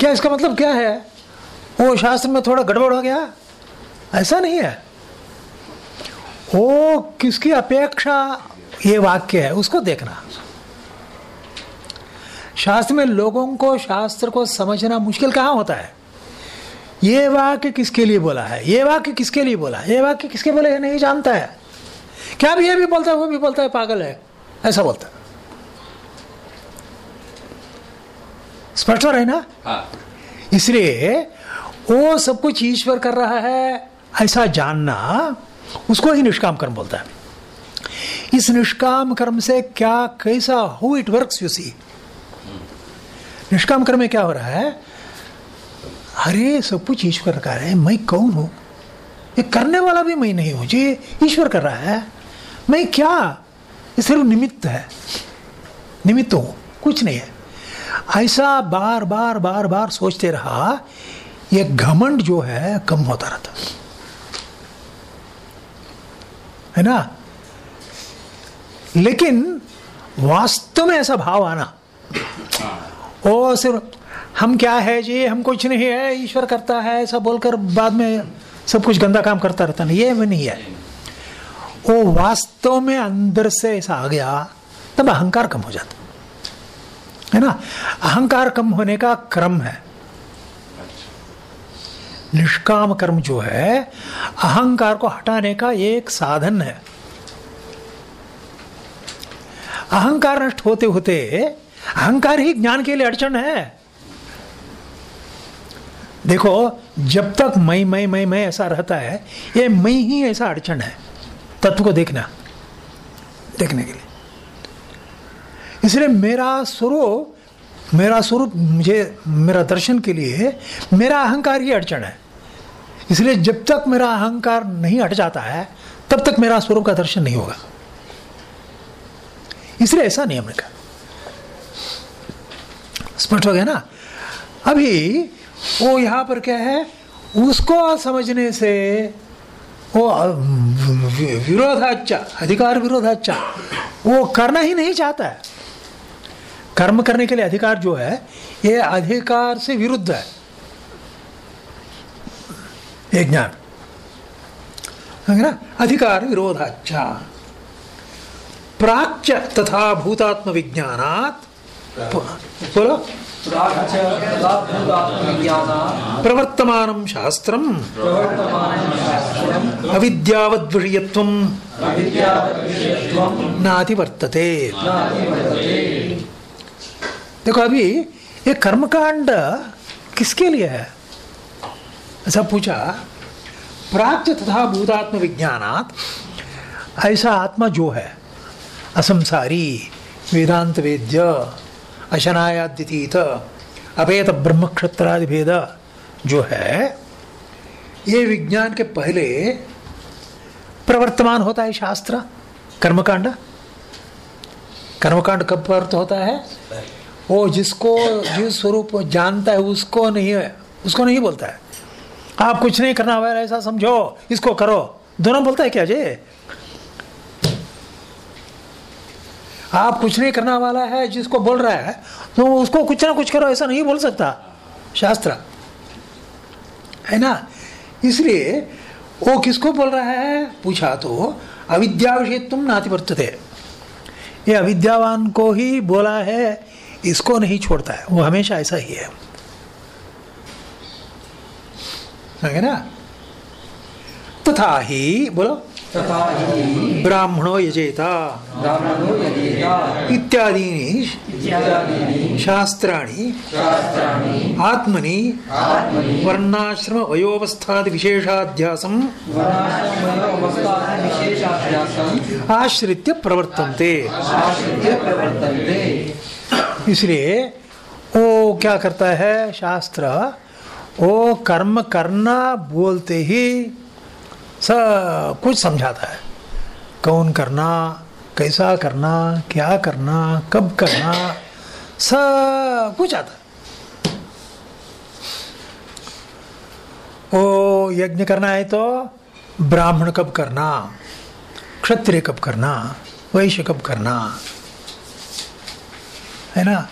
क्या इसका मतलब क्या है? वो शास्त्र में थोड़ा गड़बड़ हो गया? ऐसा नहीं है। वो किसकी अपेक्षा ये वाक्य है, उसको देखना। शास्त्र में लोगों को, शास्त्र को समझना मुश्किल कहाँ होता है? ये वाक्य किसके लिए बोला है? ये वाक्य किसके लिए बोला है? ये वाक्य किसके बोले ये नहीं जानता है। क्या भी ये भी बोलता है वो भी बोलता है पागल है। ऐसा बोलता है। स्पष्ट हो रहा है ना? हाँ। इसलिए वो सब कुछ ईश्वर कर रहा है ऐसा जानना उसको ही निष्काम कर्म बोलता है। इस निष्काम कर्म से क्या कैसा how it works you see निष्काम कर्म में क्या हो रहा है? अरे सब कुछ ईश्वर का है मैं कौन हूँ? ये करने वाला भी मैं नहीं हूँ जी ईश्वर कर रहा है। मैं क्या? ये सिर्फ़ निमित्त है। निमित्त हूँ कुछ नहीं है। ऐसा बार बार बार बार सोचते रहा, ये घमंड जो है, कम होता रहता। है ना? लेकिन वास्तव में ऐसा भाव आना ओ सिर्फ़, हम क्या है जी? हम कुछ नहीं है। ईश्वर करता है। ऐसा बोलकर बाद में सब कुछ गंदा काम करता रहता नहीं ये नहीं है। वो वास्तव में अंदर से ऐसा आ गया, तब अहंकार कम हो जाता। है ना? अहंकार कम होने का क्रम है। निष्काम कर्म जो है, अहंकार को हटाने का एक साधन है। अहंकार नष्ट होते होते, अहंकार ही ज्ञान के लिए अड़चन है। देखो, जब तक मैं मैं मैं मैं ऐसा रहता है, ये मैं ही ऐसा अड़चन है। तत्व को देखना, देखने के लिए। इसलिए मेरा स्वरूप मेरा स्वरूप मुझे, मेरा दर्शन के लिए, मेरा अहंकार ही अड़चन है। इसलिए जब तक मेरा अहंकार नहीं हट जाता है, तब तक मेरा स्वरूप का दर्शन नहीं होगा। इसलिए ऐसा नियम रखा स्पष्ट हो गया ना? अभी वो यहाँ पर क्या है? उसको समझने से वो विरोधाचा अधिकार विरोधाचा वो करना ही नहीं चाहता है। कर्म करने के लिए अधिकार जो है ये अधिकार से विरुद्ध है। ये ज्ञान। ना? अधिकार विरोधाचा प्राच्य तथा भूतात्म विज्ञानात बोलो। प्रवर्तमानं शास्त्रं। नातिवर्तते नातिवर्तते देखो अभी ये कर्मकांड किसके लिए है? ऐसा पूछा प्राच्य तथा भूतात्म विज्ञानात ऐसा आत्मा जो है असंसारी वेदांत वेद्य अशनायाद्यतीत अपेत ब्रह्म क्षत्रादि भेद जो है, ये विज्ञान के पहले प्रवर्तमान होता है शास्त्र, कर्मकांड। कर्मकांड कब अर्थ होता है? वो जिसको, जिस स्वरूप जानता है, उसको नहीं है, उसको नहीं बोलता है। आप कुछ नहीं करना हुआ ऐसा समझो, इसको करो। दोनों बोलता है क्या जे? आप कुछ नहीं करने वाला है, जिसको बोल रहा है तो उसको कुछ ना कुछ करो, ऐसा नहीं बोल सकता। शास्त्र। है ना? इसलिए, वो किसको बोल रहा है? पूछा तो अविद्या विषय तुम नाति ये अविद्यावान को ही बोला है, इसको नहीं छोड़ता है। वो हमेशा ऐसा ही है। है ना? तथा तो ही, बोलो। तथा हि ब्राह्मणो यजेता ब्राह्मणो यजेता इत्यादीनि इत्यादीनि शास्त्राणि आत्मनि वर्णाश्रम वयोवस्थादि विशेषाध्यासं आश्रित्य प्रवर्तन्ते। इसलिए वो क्या करता है शास्त्र? वो कर्म करना बोलते ही सब कुछ समझाता है। कौन करना, कैसा करना, क्या करना, कब करना, सब कुछ आता है। ओ, यज्ञ करना है तो ब्राह्मण कब करना, क्षत्रिय कब करना, वैश्य कब करना, है ना?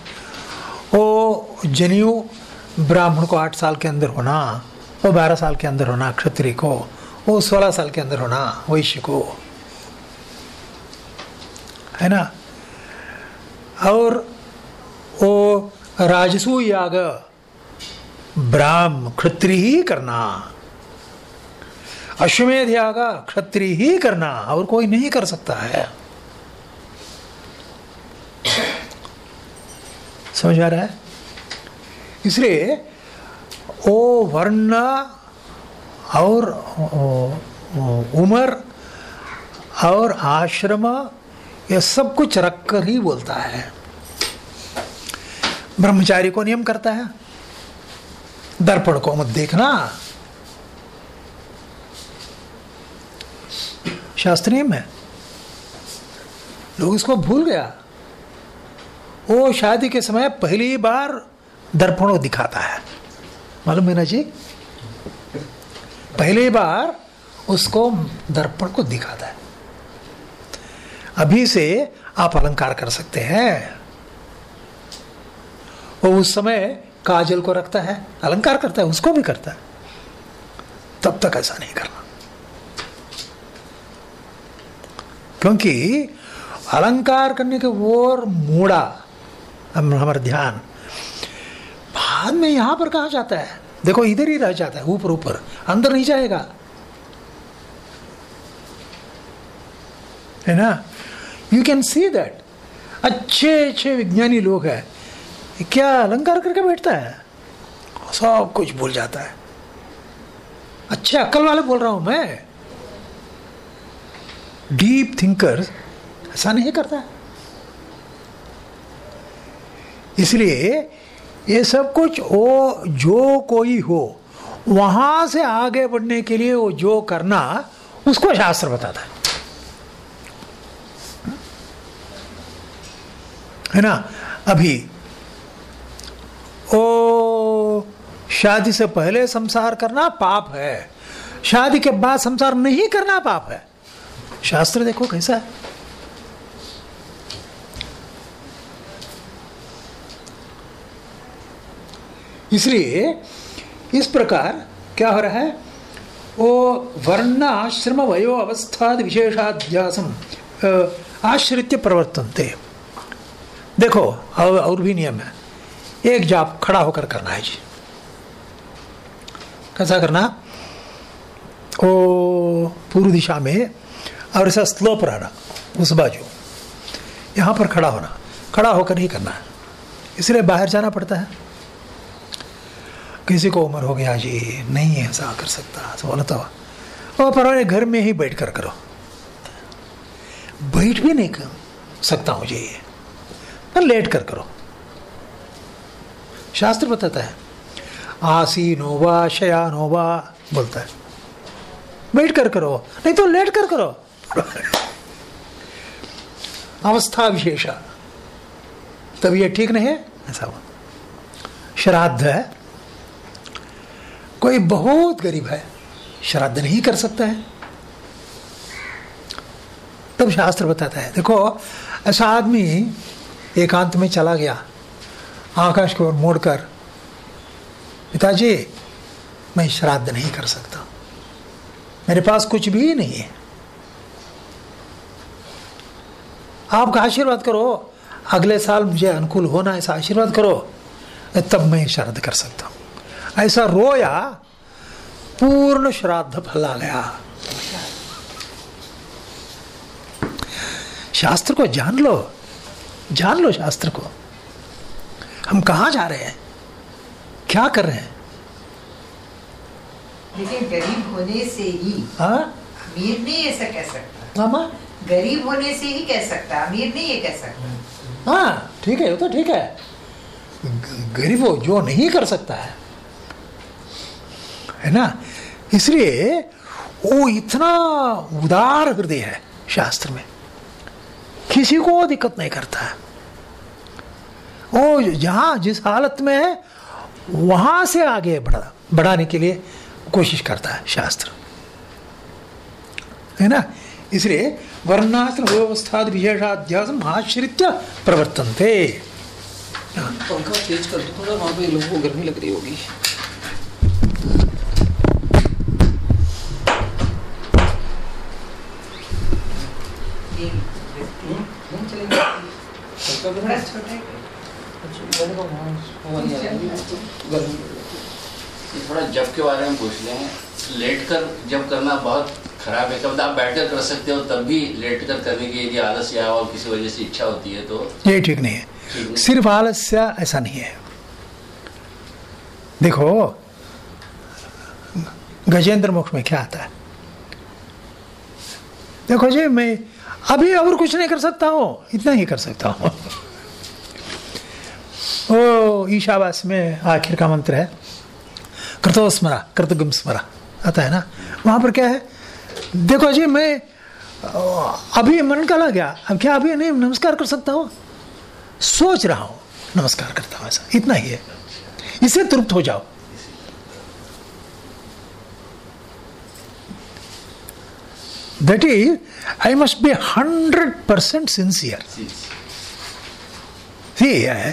वो जनेऊ ब्राह्मण को आठ साल के अंदर होना और बारह साल के अंदर होना, क्षत्रिय को। वो सोलह साल के अंदर होना वैश्य को है ना? और वो राजसू याग ब्राह्म क्षत्रि ही करना। अश्वमेध याग क्षत्रि ही करना और कोई नहीं कर सकता है। समझ आ रहा है? इसलिए ओ वर्ण और उम्र और आश्रम, ये सब कुछ रखकर ही बोलता है। ब्रह्मचारी को नियम करता है। दर्पण को मत देखना। शास्त्रीय में लोग इसको भूल गया। वो शादी के समय पहली बार दर्पण दिखाता है। मालूम है ना जी? पहली बार उसको दर्पण को दिखाता है। अभी से आप अलंकार कर सकते हैं। वो उस समय काजल को रखता है, अलंकार करता है, उसको भी करता है। तब तक ऐसा नहीं करना। क्योंकि अलंकार करने के ओर मोड़ा, हम हमारा ध्यान, बाद में यहाँ पर कहा जाता है देखो, इधर ही रह जाता है, ऊपर ऊपर। अंदर नहीं जाएगा। है ना? यू कैन सी दैट अच्छे अच्छे विज्ञानी लोग हैं। क्या अलंकार करके बैठता है? सब कुछ भूल जाता है। अच्छे अक्ल वाले बोल रहा हूँ मैं। डीप थिंकर ऐसा नहीं करता। इसलिए ये सब कुछ वो जो कोई हो, वहाँ से आगे बढ़ने के लिए वो जो करना, उसको शास्त्र बताता है। है ना? अभी, ओ, शादी से पहले संसार करना पाप है। शादी के बाद संसार नहीं करना पाप है। शास्त्र देखो कैसा है। इसलिए इस प्रकार क्या हो रहा है? वो वर्ण आश्रम वयो अवस्था विशेषाध्यासम आश्रित्य प्रवर्तनते। देखो और, भी नियम है। एक जाप खड़ा होकर करना है जी। कैसा करना? ओ पूर्व दिशा में और ऐसा स्लोप रहना उस बाजू। यहाँ पर खड़ा होना। खड़ा होकर ही करना है। इसलिए बाहर जाना पड़ता है। किसी को उम्र हो गया जी नहीं ऐसा कर सकता बोला तो और परवाने घर में ही बैठ कर करो। बैठ भी नहीं कर सकता हूँ जी पर लेट कर करो। शास्त्र बताता है आसी नोवा शया नोवा बोलता है। बैठ कर करो, नहीं तो लेट कर करो। अवस्था विशेषा। तब ये ठीक नहीं है? ऐसा श्राद्ध है? कोई बहुत गरीब है, श्राद्ध नहीं कर सकता है। तब शास्त्र बताता है, देखो, ऐसा आदमी एकांत में चला गया, आकाश की ओर मोड़कर, पिताजी, मैं श्राद्ध नहीं कर सकता। मेरे पास कुछ भी नहीं है। आपका आशीर्वाद करो, अगले साल मुझे अनुकूल होना ऐसा आशीर्वाद करो, तब मैं श्राद्ध कर सकता हूँ। ऐसा रोया पूर्ण श्राद्ध फल आ गया। शास्त्र को जान लो जान लो शास्त्र को। हम कहा जा रहे हैं? क्या कर रहे हैं? लेकिन गरीब होने से ही हाँ? अमीर नहीं ऐसा कह सकता। मामा? गरीब होने से ही कह सकता अमीर नहीं ये कह सकता। हाँ ठीक है वो तो ठीक है। गरीब वो जो नहीं कर सकता है। है ना? इसलिए वो इतना उदार हृदय है शास्त्र में। किसी को दिक्कत नहीं करता है। वो जहाँ जिस हालत में है, वहाँ से आगे बढ़ा, बढ़ाने के लिए कोशिश करता है शास्त्र। है ना? इसलिए वर्णाश्रम व्यवस्था विशेषाध्यास आश्रित्य प्रवर्तनते। पंखा तेज कर दो, थोड़ा वहाँ पे लोगों को गर्मी लग रही होगी। ये नहीं चलेगा थोड़ा छोटा है जब के बारे में पूछ लें। लेट कर जब करना बहुत खराब है कब आप बैठ कर कर सकते हो तब भी लेट कर करने की यदि आलस्य या और किसी वजह से इच्छा होती है तो। ये ठीक नहीं है। नहीं। सिर्फ़ आलस्य ऐसा नहीं है। देखो गजेंद्र मुख में क्या आता है? देखो जी मैं अभी और कुछ नहीं कर सकता हूँ। इतना ही कर सकता हूँ। ओ, ईशावास में आखिर का मंत्र है। कृतो स्मरा कृतगम स्मरा। आता है ना? वहाँ पर क्या है? देखो जी, मैं अभी मन का लग गया। अब क्या अभी नहीं, नमस्कार कर सकता हूँ? सोच रहा हूँ। नमस्कार करता हूँ ऐसा। इतना ही है। इससे तृप्त हो जाओ। Is I must be hundred percent sincere See, uh,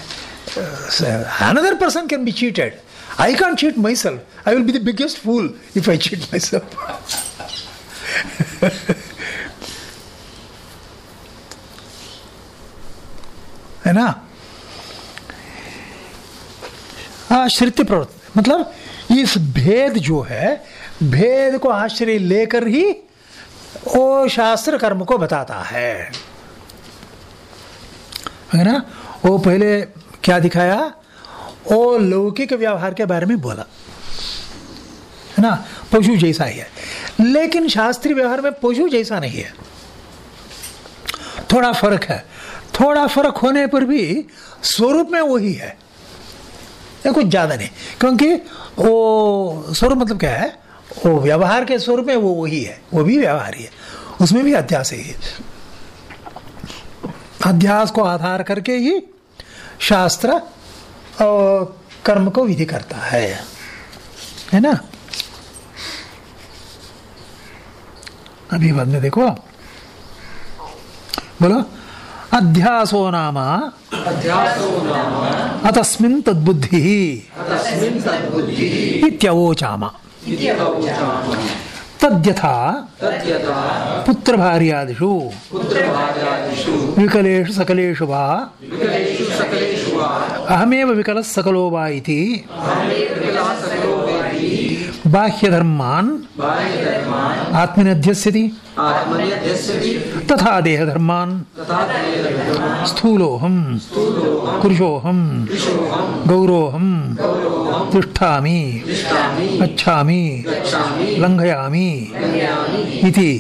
uh, another person can be cheated. I can't cheat myself. I will be the biggest fool if I cheat myself. है ना आश्रित प्रवृत्ति मतलब इस भेद जो है भेद को आश्रय लेकर ही वो शास्त्र कर्म को बताता है। है ना? वो पहले क्या दिखाया? वो लौकिक व्यवहार के बारे में बोला। है ना? पशु जैसा ही है। लेकिन शास्त्रीय व्यवहार में पशु जैसा नहीं है। थोड़ा फ़र्क है। थोड़ा फ़र्क होने पर भी स्वरूप में वही है। या कुछ ज़्यादा नहीं। क्योंकि वो स्वरूप मतलब क्या है? वो व्यवहार के स्वरूप में वो वही है वो भी व्यवहार ही। है उसमें भी अध्यास ही है अध्यास को आधार करके ही शास्त्र और कर्म को विधि करता है। है ना? अभी बाद में देखो। बोलो। अध्यासो नाम। अतस्मिन् तद्बुद्धि। इत्यवोचाम। तद्यथा पुत्र भार्यादिषु विकलेषु सकलेषु वा। अहमेव विकलः सकलो वा इति। बाह्यधर्मान् बाह्यधर्मान् आत्मनध्यस्यति तथा देह धर्मान स्थूलोहम स्थूलोऽहं गौरोहम तिष्ठामि गच्छामि लंघयामि इति।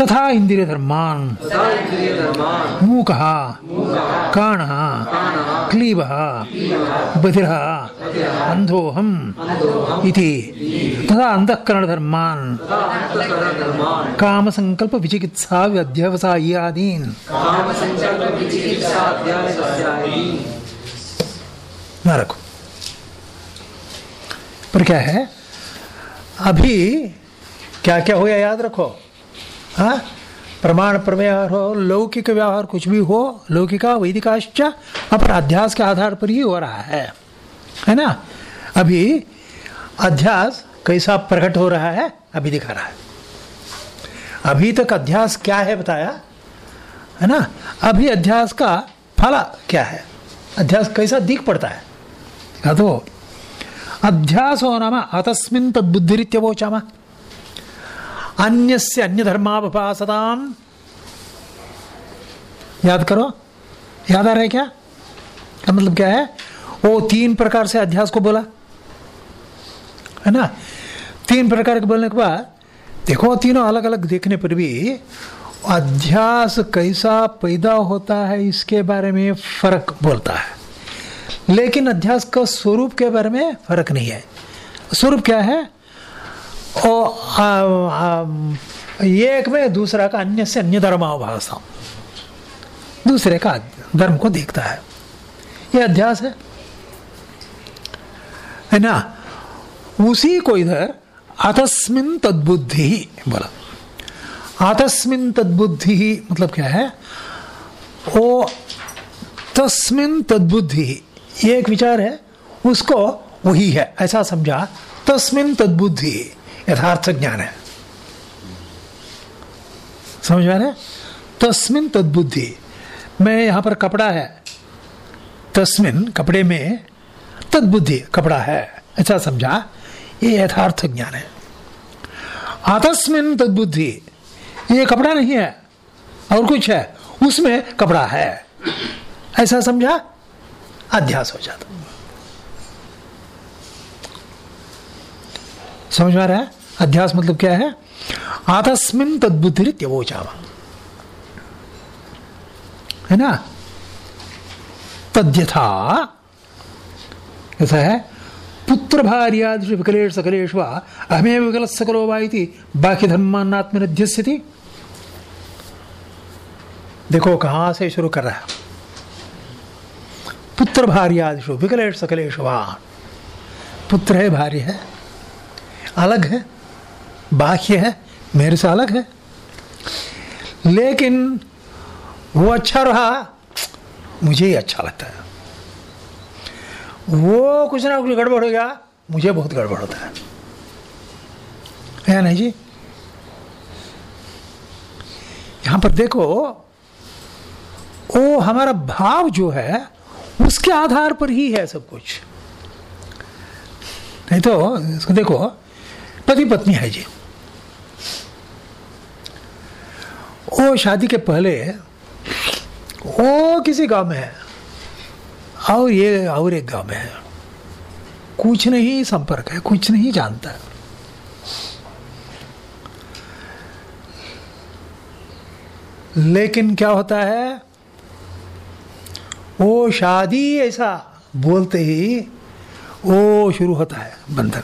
तथा तथा इन्द्रियधर्मान्। मूकः काणः काणः। क्लीबः बधिरः इति। तथा अन्तःकरणधर्मान्। तथा अन्तःकरणधर्मान्। कामसङ्कल्पविचिकित्सा अध्यवसायीयादीन् कामसञ्चल्पविचिकित्साध्यायी न रखो पर क्या है? अभी क्या क्या हुआ याद रखो। हाँ? प्रमाण प्रव्यवहार हो, लौकिक व्यवहार कुछ भी हो, लौकिका, वैदिकाश्च अपना अध्यास के आधार पर ही हो रहा है। है ना? अभी अध्यास कैसा प्रकट हो रहा है, अभी दिखा रहा है। अभी तक अध्यास क्या है बताया? है ना? अभी अध्यास का फल क्या है? अध्यास कैसा दिख पड़ता है? दो अध्यासो नाम, अतस्मिन् तद्बुद्धिरित्यवोचाम। अन्यस्य अन्य से अन्य धर्मावभासताम याद करो? याद आ रहा है क्या? का मतलब क्या है? वो तीन प्रकार से अध्यास को बोला। है ना? तीन प्रकार के बोलने के बाद, देखो, तीनों अलग अलग देखने पर भी अध्यास कैसा पैदा होता है, इसके बारे में फ़र्क बोलता है। लेकिन अध्यास का स्वरूप के बारे में फ़र्क नहीं है। स्वरूप क्या है? ओ एक में दूसरा का अन्य से अन्य धर्माभाषा दूसरे का धर्म को देखता है। यह अध्यास है। है ना? उसी को इधर अतस्मिन तद्बुद्धि बोला। आतस्मिन तद्बुद्धि मतलब क्या है? ओ, तस्मिन तद्बुद्धि। ये एक विचार है, उसको वही है। ऐसा समझा, तस्मिन तद्बुद्धि। यथार्थ ज्ञान है। समझ में तस्मिन तद्बुद्धि। मैं यहाँ पर कपड़ा है। तस्मिन कपड़े में तद्बुद्धि कपड़ा है। ऐसा समझा? ये यथार्थ ज्ञान है। आतस्मिन तद्बुद्धि। ये कपड़ा नहीं है, और कुछ है, उसमें कपड़ा है। ऐसा समझा? अध्यास हो जाता। समझ में आ रहा है? अध्यास मतलब क्या है? आतस्मिन तद्बुद्धि त्यवोचावा है ना? तद्यथा। ऐसा है पुत्र भार्यादृश विकलेश सकलेश वा, अहमेव विकल सकलो वा इति बाकी धर्मात्मनिध्यस्यति देखो कहाँ से शुरू कर रहा है? पुत्र भार्यादिशु विकलेश सकलेश वा। पुत्र है, भार्य है। अलग है। बाह्य है मेरे से अलग है। लेकिन वो अच्छा रहा, मुझे ही अच्छा लगता है। वो कुछ ना कुछ गड़बड़ हो गया, मुझे बहुत गड़बड़ होता है। है नहीं जी? यहाँ पर देखो, वो हमारा भाव जो है, उसके आधार पर ही है सब कुछ। नहीं तो इसको देखो, पति पत्नी है जी। वो शादी के पहले वो किसी गाँव में है। और ये, और एक गाँव में है। कुछ नहीं संपर्क है, कुछ नहीं जानता। है लेकिन क्या होता है वो शादी ऐसा बोलते ही वो शुरू होता है बंधन।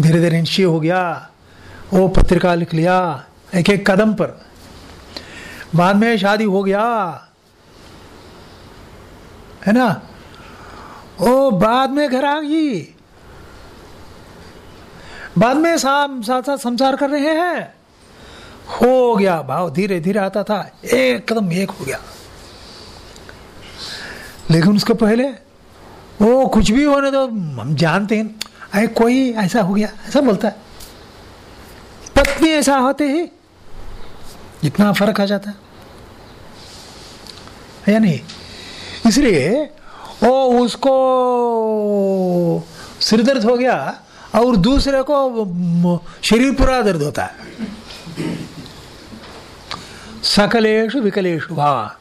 धीरे धीरे निश्चय हो गया वो पत्रिका लिख लिया एक एक कदम पर। बाद में शादी हो गया। है ना? ओ, बाद में घर आ गई। बाद में साथ साथ संसार कर रहे हैं। हो गया भाव धीरे धीरे आता था। एक कदम, एक हो गया। लेकिन उसके पहले वो कुछ भी होने तो हम जानते हैं। अरे, कोई ऐसा हो गया, ऐसा बोलता है। पत्नी ऐसा होते ही। इतना फ़र्क आ जाता है। या नहीं इसलिए वो उसको सिर दर्द हो गया और दूसरे को शरीर पूरा दर्द होता है। सकलेशु विकलेशु वा।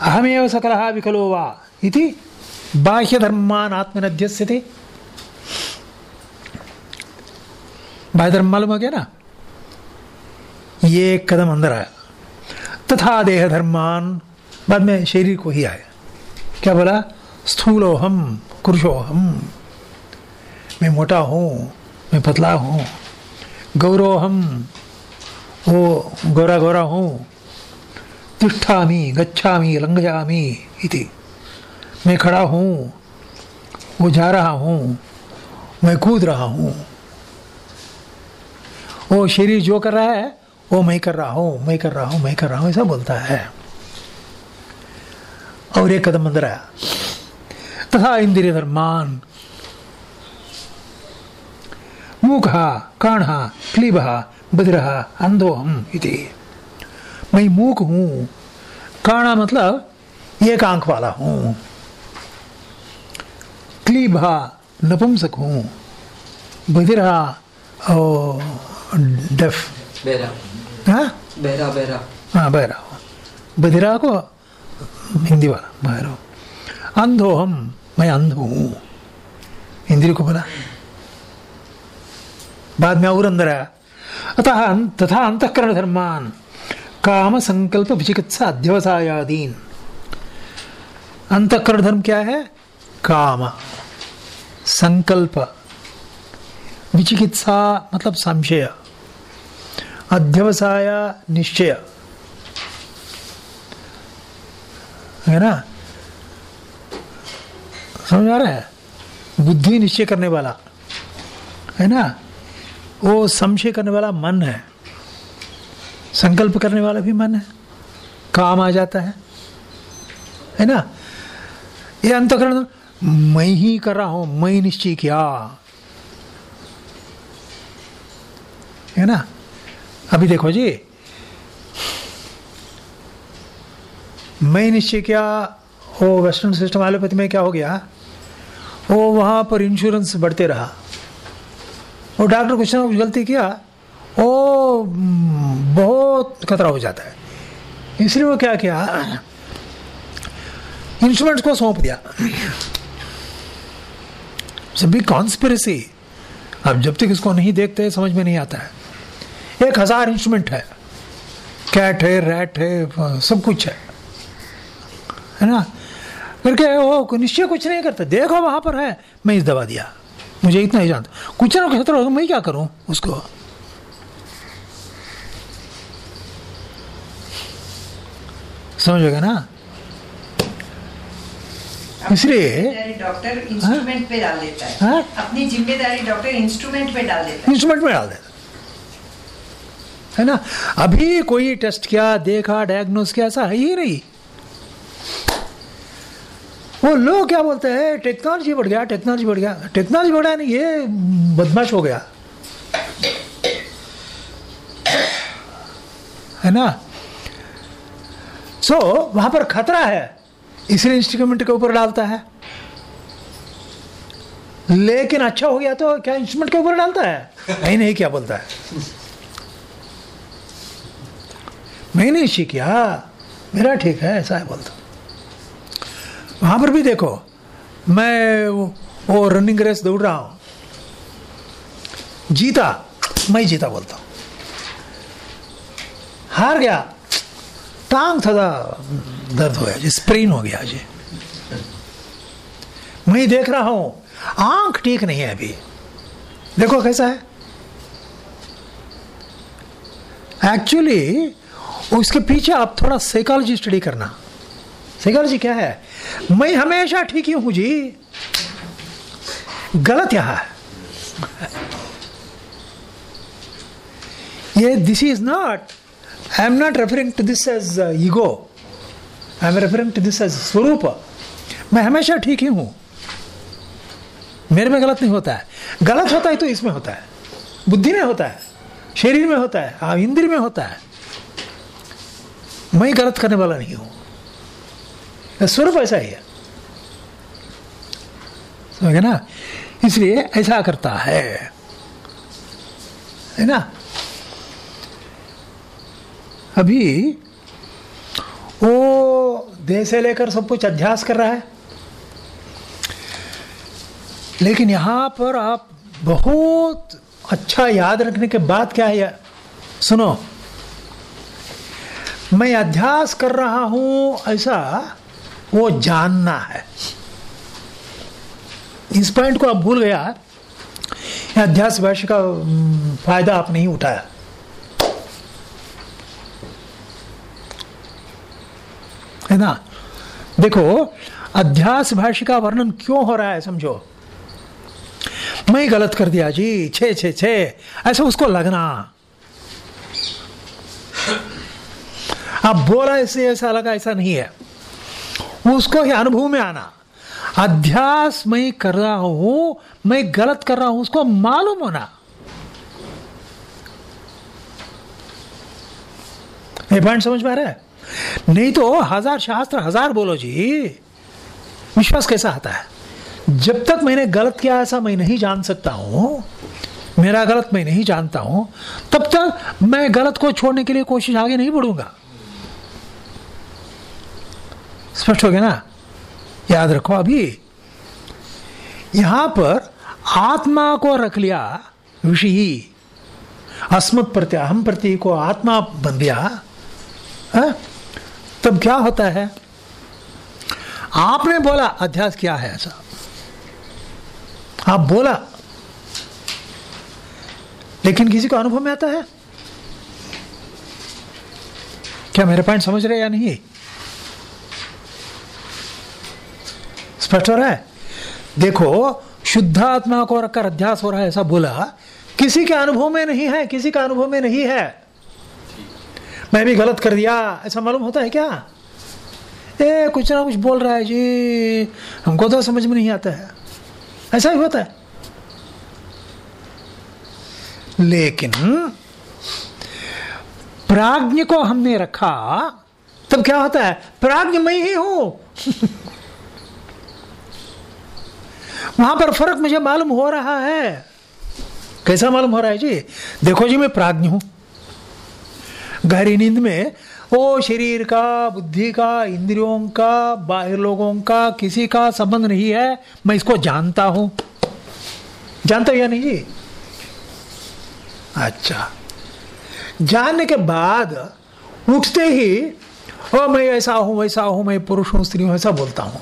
अहमेव सकलः विकलो वा। इति बाह्य बाह्यधर्मान आत्मनध्यस्यते। बाह्य धर्म मालूम हो गया ना? ये एक कदम अंदर आया। तथा देह धर्मान बाद में शरीर को ही आया। क्या बोला? स्थूलोहम कुरुषोहम मैं मोटा हूँ, मैं पतला हूँ। गौरवहम वो गोरा गोरा हूँ। तिष्ठामी, गच्छामी, लंघयामी इति। मैं खड़ा हूँ, वो जा रहा हूँ, मैं कूद रहा हूँ। वो शरीर जो कर रहा है वो मैं कर रहा हूँ, मैं कर रहा हूँ, मैं कर रहा हूँ, ऐसा बोलता है। और एक कदम अंदर आया। तथा इंद्रिय धर्मान। मूक, काण क्लीब बधिर अंधोहम इति। मैं मूक हूँ। काणा मतलब एक आँख वाला हूँ। क्लीबा नपुंसक हूँ। बधिरा और डेफ। बेरा। हाँ बेरा बेरा हाँ बहरा बधिरा को हिंदी वाला बहरा अंधो हम मैं अंध हूँ इंद्री को बोला बाद में और अंदर आया अतः तथा अंतकरण धर्मान काम संकल्प विचिकित्सा अध्यवसायादीन अंतकरण धर्म क्या है काम संकल्प विचिकित्सा मतलब संशय अध्यवसाय निश्चय। है ना? समझ आ रहा है? बुद्धि निश्चय करने वाला। है ना? वो संशय करने वाला मन है। संकल्प करने वाला भी मन है। काम आ जाता है। है ना? ये अंतकरण मैं ही कर रहा हूँ, मैं निश्चय किया। है ना? अभी देखो जी। मैं निश्चय किया वो वेस्टर्न सिस्टम एलोपैथी में क्या हो गया? वो वहाँ पर इंश्योरेंस बढ़ते रहा। वो डॉक्टर कुछ ना कुछ गलती किया वो हम्म, बहुत खतरा हो जाता है। इसलिए वो क्या किया? इंस्ट्रूमेंट्स को सौंप दिया। बिग कॉन्स्पिरसी अब जब तक इसको नहीं देखते समझ में नहीं आता है। एक हज़ार इंस्ट्रूमेंट है। कैट है रैट है सब कुछ है। है ना? करके वो निश्चय कुछ नहीं करता। देखो वहाँ पर है। मैं इस दवा दिया। मुझे इतना ही जानता। कुछ ना कुछ खतरा होगा मैं क्या करूँ उसको? समझोगे ना? इसलिए डॉक्टर इंस्ट्रूमेंट पे डाल देता है। हाँ? अपनी ज़िम्मेदारी डॉक्टर इंस्ट्रूमेंट पे डाल देता है। इंस्ट्रूमेंट में डाल देता है। ना? अभी कोई टेस्ट किया देखा डायग्नोस किया ऐसा है ही नहीं। वो लोग क्या बोलते हैं? टेक्नोलॉजी बढ़ गया टेक्नोलॉजी बढ़ गया। टेक्नोलॉजी बढ़ा नहीं ये बदमाश हो गया। है ना? सो so, वहाँ पर खतरा है। इसलिए इंस्ट्रूमेंट के ऊपर डालता है। लेकिन अच्छा हो गया तो क्या इंस्ट्रूमेंट के ऊपर डालता है? नहीं नहीं क्या बोलता है? मैंने इसी किया। मेरा ठीक है ऐसा है बोलता वहाँ पर भी देखो मैं वो, वो रनिंग रेस दौड़ रहा हूँ। जीता मैं जीता बोलता हूँ। हार गया टांग थोड़ा दर्द हो गया जी स्प्रेन हो गया जी। मैं देख रहा हूँ आँख ठीक नहीं है अभी। देखो कैसा है। एक्चुअली उसके पीछे आप थोड़ा साइकोलॉजी स्टडी करना। साइकोलॉजी क्या है? मैं हमेशा ठीक ही हूँ जी। गलत यहाँ है। ये this is not I am not referring to this as ego I am referring to this as स्वरूप। मैं हमेशा ठीक ही हूँ। मेरे में गलत नहीं होता है। गलत होता है तो इसमें होता है। बुद्धि में होता है। शरीर में होता है। हाँ इंद्र में होता है। मैं गलत करने वाला नहीं हूँ। स्वरूप ऐसा ही है। समझे ना? इसलिए ऐसा करता है। है ना? अभी वो देह से लेकर सब कुछ अध्यास कर रहा है। लेकिन यहाँ पर आप बहुत अच्छा याद रखने के बाद क्या है? सुनो। मैं अध्यास कर रहा हूँ, ऐसा वो जानना है। इस पॉइंट को आप भूल गया। अध्यास भाष्य का फ़ायदा आप नहीं उठाया। है ना? देखो, अध्यास भाष्य का वर्णन क्यों हो रहा है, समझो। मैं गलत कर दिया, जी, छे छे छे, ऐसा उसको लगना। आप बोला ऐसे ऐसा लगा, ऐसा नहीं है। उसको ही अनुभव में आना। अध्यास मैं कर रहा हूँ, मैं गलत कर रहा हूँ, उसको मालूम होना। ये पॉइंट समझ आ रहा है? नहीं तो हज़ार शास्त्र हज़ार बोलो जी। विश्वास कैसा आता है? जब तक मैंने गलत किया, ऐसा मैं नहीं जान सकता हूँ। मेरा गलत मैं नहीं जानता हूँ। तब तक मैं गलत को छोड़ने के लिए कोशिश आगे नहीं बढ़ूँगा। स्पष्ट हो गया ना याद रखो अभी। यहाँ पर आत्मा को रख लिया विषयी अस्मत् प्रत्यय हम प्रत्यय को आत्मा बन दिया है? तब क्या होता है? आपने बोला, अध्यास क्या है ऐसा? आप बोला। लेकिन किसी को अनुभव में आता है? क्या मेरे पॉइंट समझ रहे या नहीं? स्पष्ट हो रहा है? देखो शुद्ध आत्मा को रखकर अध्यास हो रहा है, ऐसा बोला, किसी के अनुभव में नहीं है, किसी का अनुभव में नहीं है। मैं भी गलत कर दिया, ऐसा मालूम होता है क्या? ए, कुछ ना कुछ बोल रहा है, जी, हमको तो समझ में नहीं आता है। ऐसा ही होता है। लेकिन, प्राज्ञ को हमने रखा, तब क्या होता है? प्राज्ञ मैं ही हूँ। वहाँ पर फ़र्क मुझे मालूम हो रहा है। कैसा मालूम हो रहा है जी? देखो जी, मैं प्राज्ञ हूँ। गहरी नींद में वो शरीर का, बुद्धि का, इंद्रियों का, बाहर लोगों का, किसी का संबंध नहीं है, मैं इसको जानता हूँ। जानता या नहीं जी? अच्छा। जानने के बाद उठते ही, ओ मैं ऐसा हूँ, वैसा हूँ, मैं पुरुष हूँ, स्त्री हूँ, ऐसा बोलता हूँ।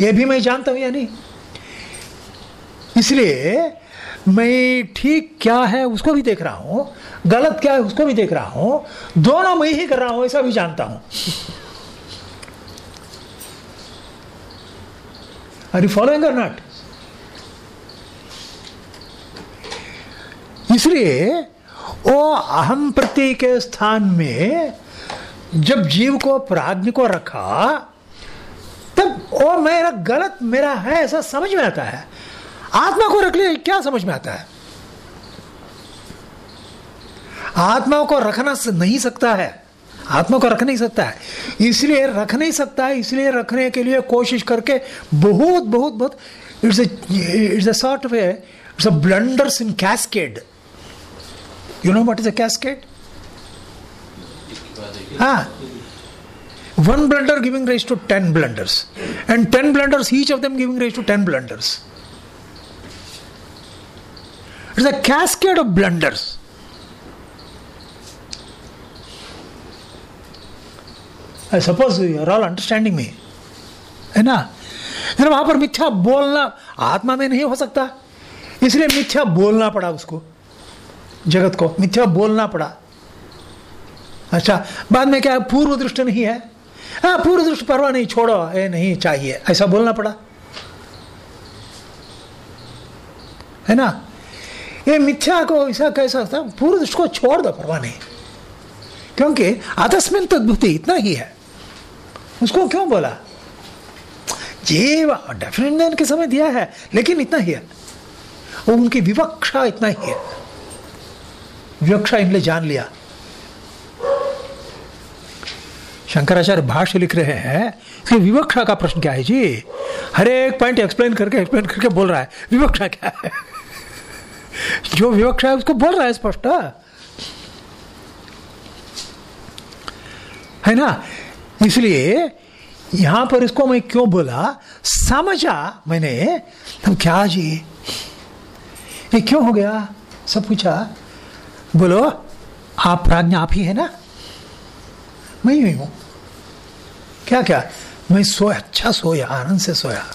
यह भी मैं जानता हूँ या नहीं? इसलिए मैं ठीक क्या है उसको भी देख रहा हूँ, गलत क्या है उसको भी देख रहा हूँ, दोनों मैं ही कर रहा हूँ, ऐसा भी जानता हूँ। आर यू फॉलोइंग और नॉट इसलिए वो अहम प्रत्यय के स्थान में, जब जीव को प्राज्ञ को रखा, तब वो मेरा गलत मेरा है, ऐसा समझ में आता है। आत्मा को रख लिया क्या समझ में आता है? आत्मा को रखना नहीं सकता है। आत्मा को रख नहीं सकता है। इसलिए रख नहीं सकता है, इसलिए रखने के लिए कोशिश करके बहुत बहुत बहुत it's it's a sort of it's a blunders in cascade you know what is a cascade हाँ one blunder giving rise to 10 blunders. And 10 blunders, each of them giving rise to 10 blunders. It's a cascade of blunders. I suppose you are all understanding me. है ना? फिर वहाँ पर मिथ्या बोलना आत्मा में नहीं हो सकता। इसलिए मिथ्या बोलना पड़ा उसको। जगत को मिथ्या बोलना पड़ा। अच्छा बाद में क्या पूर्व दृष्टि नहीं है? हाँ पूर्व दृष्टि परवाह नहीं, छोड़ो। ये नहीं चाहिए। ऐसा बोलना पड़ा। है ना? ये मिथ्या को ऐसा कैसा था पूर्व दृष्टि को छोड़ दो, परवाह नहीं। क्योंकि आदस्मिन तद्भुति इतना ही है। उसको क्यों बोला? जीव डेफिनेट के समय दिया है, लेकिन इतना ही है। वो उनकी विवक्षा इतना ही है। विवक्षा इनने जान लिया। शंकराचार्य भाष्य लिख रहे हैं कि विवक्षा का प्रश्न क्या है जी? हर एक पॉइंट एक्सप्लेन करके एक्सप्लेन करके बोल रहा है, विवक्षा क्या है? जो विवक्षा है, उसको बोल रहा है स्पष्ट। है ना? इसलिए यहाँ पर इसको मैं क्यों बोला? समझा मैंने। तो क्या जी? ये क्यों हो गया? सब पूछा। बोलो, आप प्राज्ञा आप ही है ना? मैं ही हूँ। क्या क्या मैं सोया अच्छा सोया, आनंद से सोया।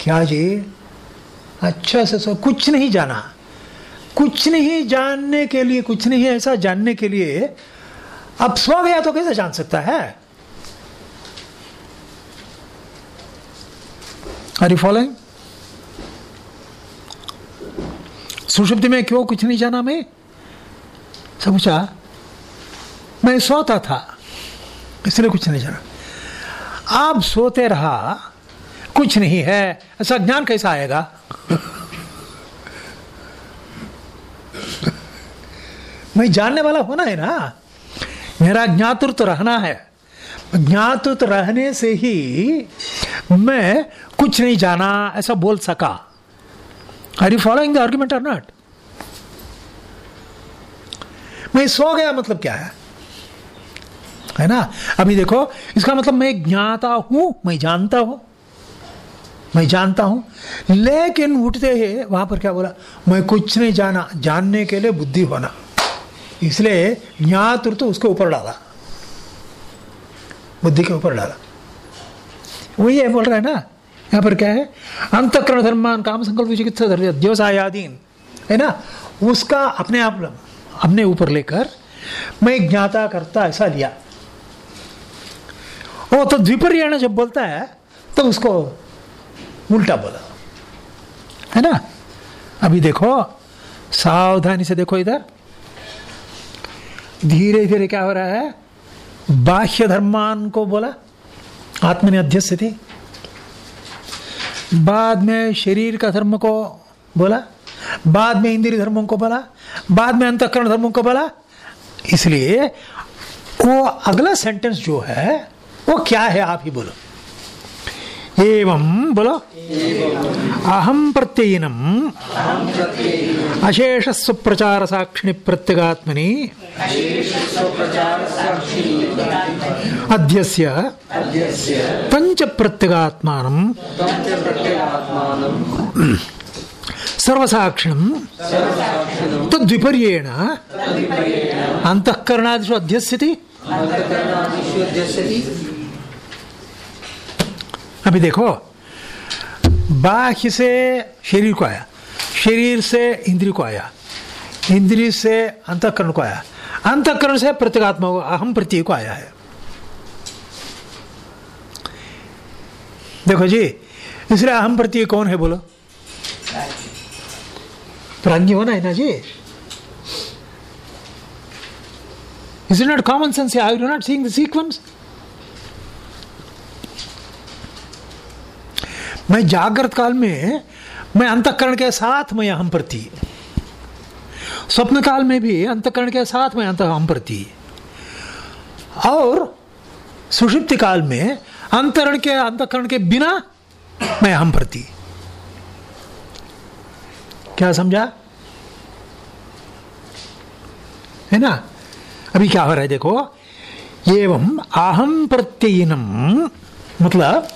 क्या जी? अच्छा से सो कुछ नहीं जाना। कुछ नहीं जानने के लिए, कुछ नहीं ऐसा जानने के लिए अब सो गया तो कैसे जान सकता है? आर यू फॉलोइंग सुषुप्ति में क्यों कुछ नहीं जाना मैं? समझा? मैं सोता था, इसलिए कुछ नहीं जाना। आप सोते रहा कुछ नहीं है। ऐसा ज्ञान कैसा आएगा? मैं जानने वाला होना है ना? मेरा ज्ञातृत्व रहना है। ज्ञातृत्व रहने से ही मैं कुछ नहीं जाना, ऐसा बोल सका। Are you following the argument or not मैं सो गया मतलब क्या है? है ना? अभी देखो, इसका मतलब मैं ज्ञाता हूँ, मैं जानता हूँ। मैं जानता हूँ। लेकिन उठते ही वहाँ पर क्या बोला? मैं कुछ नहीं जाना, जानने के लिए बुद्धि होना। इसलिए ज्ञात तो उसके ऊपर डाला। बुद्धि के ऊपर डाला। वही है बोल रहा है ना, यहाँ पर क्या है? अंतकरण धर्मान काम संकल्प चिकित्सा धर्म व्यवसायाधीन है ना? उसका अपने आप अपने ऊपर लेकर मैं ज्ञाता करता ऐसा लिया। वो तो द्विपर्याण जब बोलता है तो उसको उल्टा बोला। है ना? अभी देखो, सावधानी से देखो इधर। धीरे धीरे क्या हो रहा है? बाह्य धर्मान को बोला, आत्मनि अध्यक्ष थी बाद में शरीर का धर्म को बोला, बाद में इंद्रिय धर्मों को बोला, बाद में अंतकरण धर्मों को बोला। इसलिए वो अगला सेंटेंस जो है, वो क्या है आप ही बोलो। एवं बोलो। अहम प्रत्ययनम। अशेष स्वप्रचार साक्षिणी प्रत्यगात्मनि। अध्यस्य पंच प्रत्यगात्मानं सर्वसाक्षिणं तद्विपर्येण अंतःकरणादिषु अध्यस्यति। अभी देखो, बाह्य से शरीर को आया, शरीर से इंद्रिय को आया, इंद्रिय से अंतकरण को आया, अंतकरण से प्रत्येगात्मा को, अहम प्रत्यय को आया है। देखो जी, इसलिए अहम प्रत्यय कौन है बोलो? प्राज्ञ होना है ना जी। Is not common sense I do not seeing the sequence मैं जागृत काल में, मैं अंतकरण के साथ मैं अहम प्रति स्वप्न काल में भी अंतकरण के साथ मैं अंत अहम प्रति और सुषिप्त काल में अंतरण के अंतकरण के बिना मैं हम प्रति क्या समझा? है ना? अभी क्या हो रहा है देखो? एवं अहम प्रत्ययनम मतलब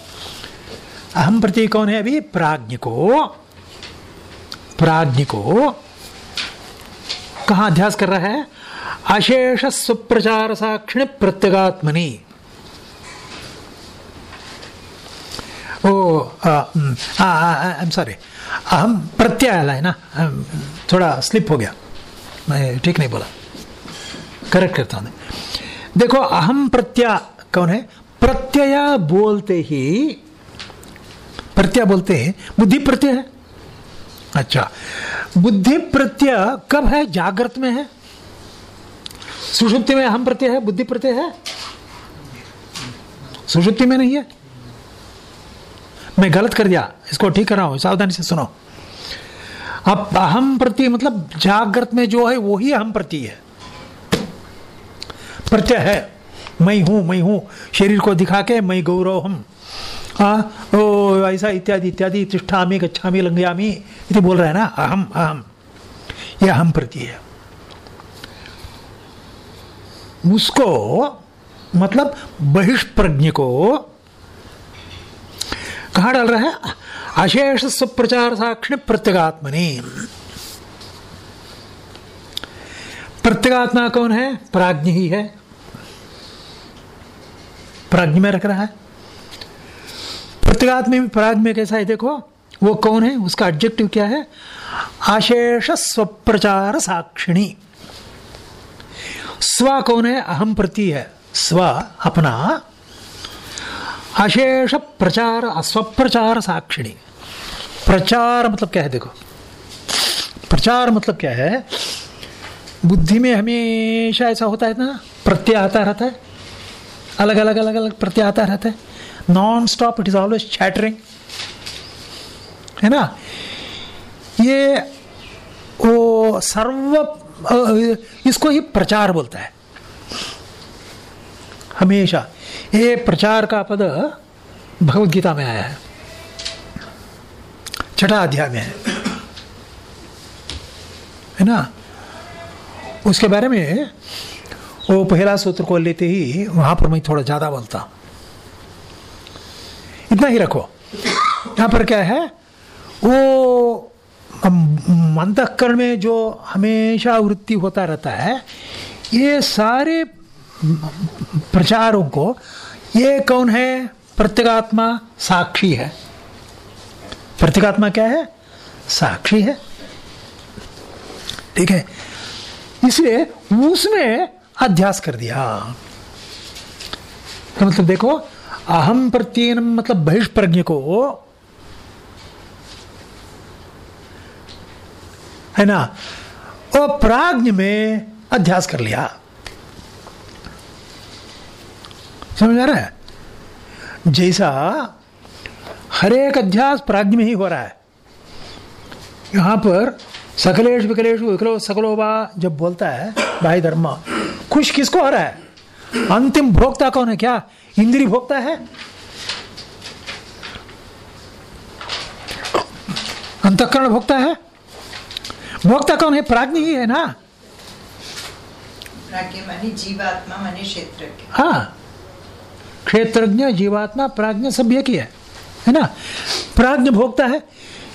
अहम प्रत्यय कौन है अभी? प्राज्ञ को प्राज्ञ को कहा अध्यास कर रहा है? अशेष सुप्रचार साक्षिण प्रत्यगात्मनि। ओ आई एम सॉरी अहम प्रत्यय है ना? थोड़ा स्लिप हो गया। मैं ठीक नहीं बोला। करेक्ट करता हूँ। देखो अहम प्रत्यय कौन है? प्रत्यय बोलते ही प्रत्यय बोलते हैं। बुद्धि प्रत्यय है। अच्छा। बुद्धि प्रत्यय कब है? जागृत में है। सुषुप्ति में अहम प्रत्यय है, बुद्धि प्रत्यय है। सुषुप्ति में नहीं है। मैं गलत कर दिया। इसको ठीक कर रहा हूँ। सावधानी से सुनो। अब अहम प्रति मतलब जागृत में जो है वो ही अहम प्रति है। प्रत्यय है। मैं हूँ मैं हूँ। शरीर को दिखा के मैं गौरव हम हाँ ओ, ऐसा इत्यादि इत्यादि, तिष्ठामी, गच्छामी, लंघयामी, इति बोल रहा है ना? अहम अहम। यह अहम प्रति है। उसको मतलब बहिष्प्रज्ञ को कहा डाल रहा है? अशेष सुप्रचार साक्षिण प्रत्यगात्मनि। प्रत्यगात्मा कौन है? प्राज्ञ ही है। प्राज्ञ में रख रहा है। प्रत्यगात्मा प्राज्ञ में कैसा है, देखो, वो कौन है, उसका ऑब्जेक्टिव क्या है? अशेष स्वप्रचार साक्षिणी। स्व कौन है? अहम प्रति है। स्व अपना। अशेष प्रचार, अस्वप्रचार साक्षिणी। प्रचार मतलब क्या है, देखो। प्रचार मतलब क्या है? बुद्धि में हमेशा ऐसा होता है ना प्रत्यय आता रहता है। अलग अलग अलग अलग प्रत्यय आता रहता है। Non stop it is always chattering है ना? ये, वो सर्व इसको ही प्रचार बोलता है। हमेशा। ये प्रचार का पद भगवत गीता में आया है। छठा अध्याय में है। है ना? उसके बारे में वो पहला सूत्र को लेते ही वहाँ पर मैं थोड़ा ज़्यादा बोलता हूँ। इतना ही रखो। यहाँ पर क्या है? वो अंतकरण में जो हमेशा वृत्ति होता रहता है, ये सारे प्रचारों को, ये कौन है? प्रत्यगात्मा साक्षी है। प्रत्यगात्मा क्या है? साक्षी है। ठीक है? इसलिए उसमें अध्यास कर दिया। तो मतलब देखो अहम प्रत्ययन मतलब बहिष्प्रज्ञ को है ना? और प्राज्ञ में अध्यास कर लिया। समझ आ रहा है? जैसा हर एक अध्यास प्राज्ञ में ही हो रहा है। यहाँ पर सकलेश विकलेश विकलो सकलो जब बोलता है भाई धर्म, खुश किसको हो रहा है? अंतिम भोक्ता कौन है? क्या? इंद्री भोक्ता है? अंतकरण भोक्ता है? भोक्ता कौन है? प्राज्ञ ही है ना? जीवात्मा माने क्षेत्र हाँ। क्षेत्रज्ञ जीवात्मा प्राज्ञ सब एक ही है। है ना? प्राज्ञ भोगता है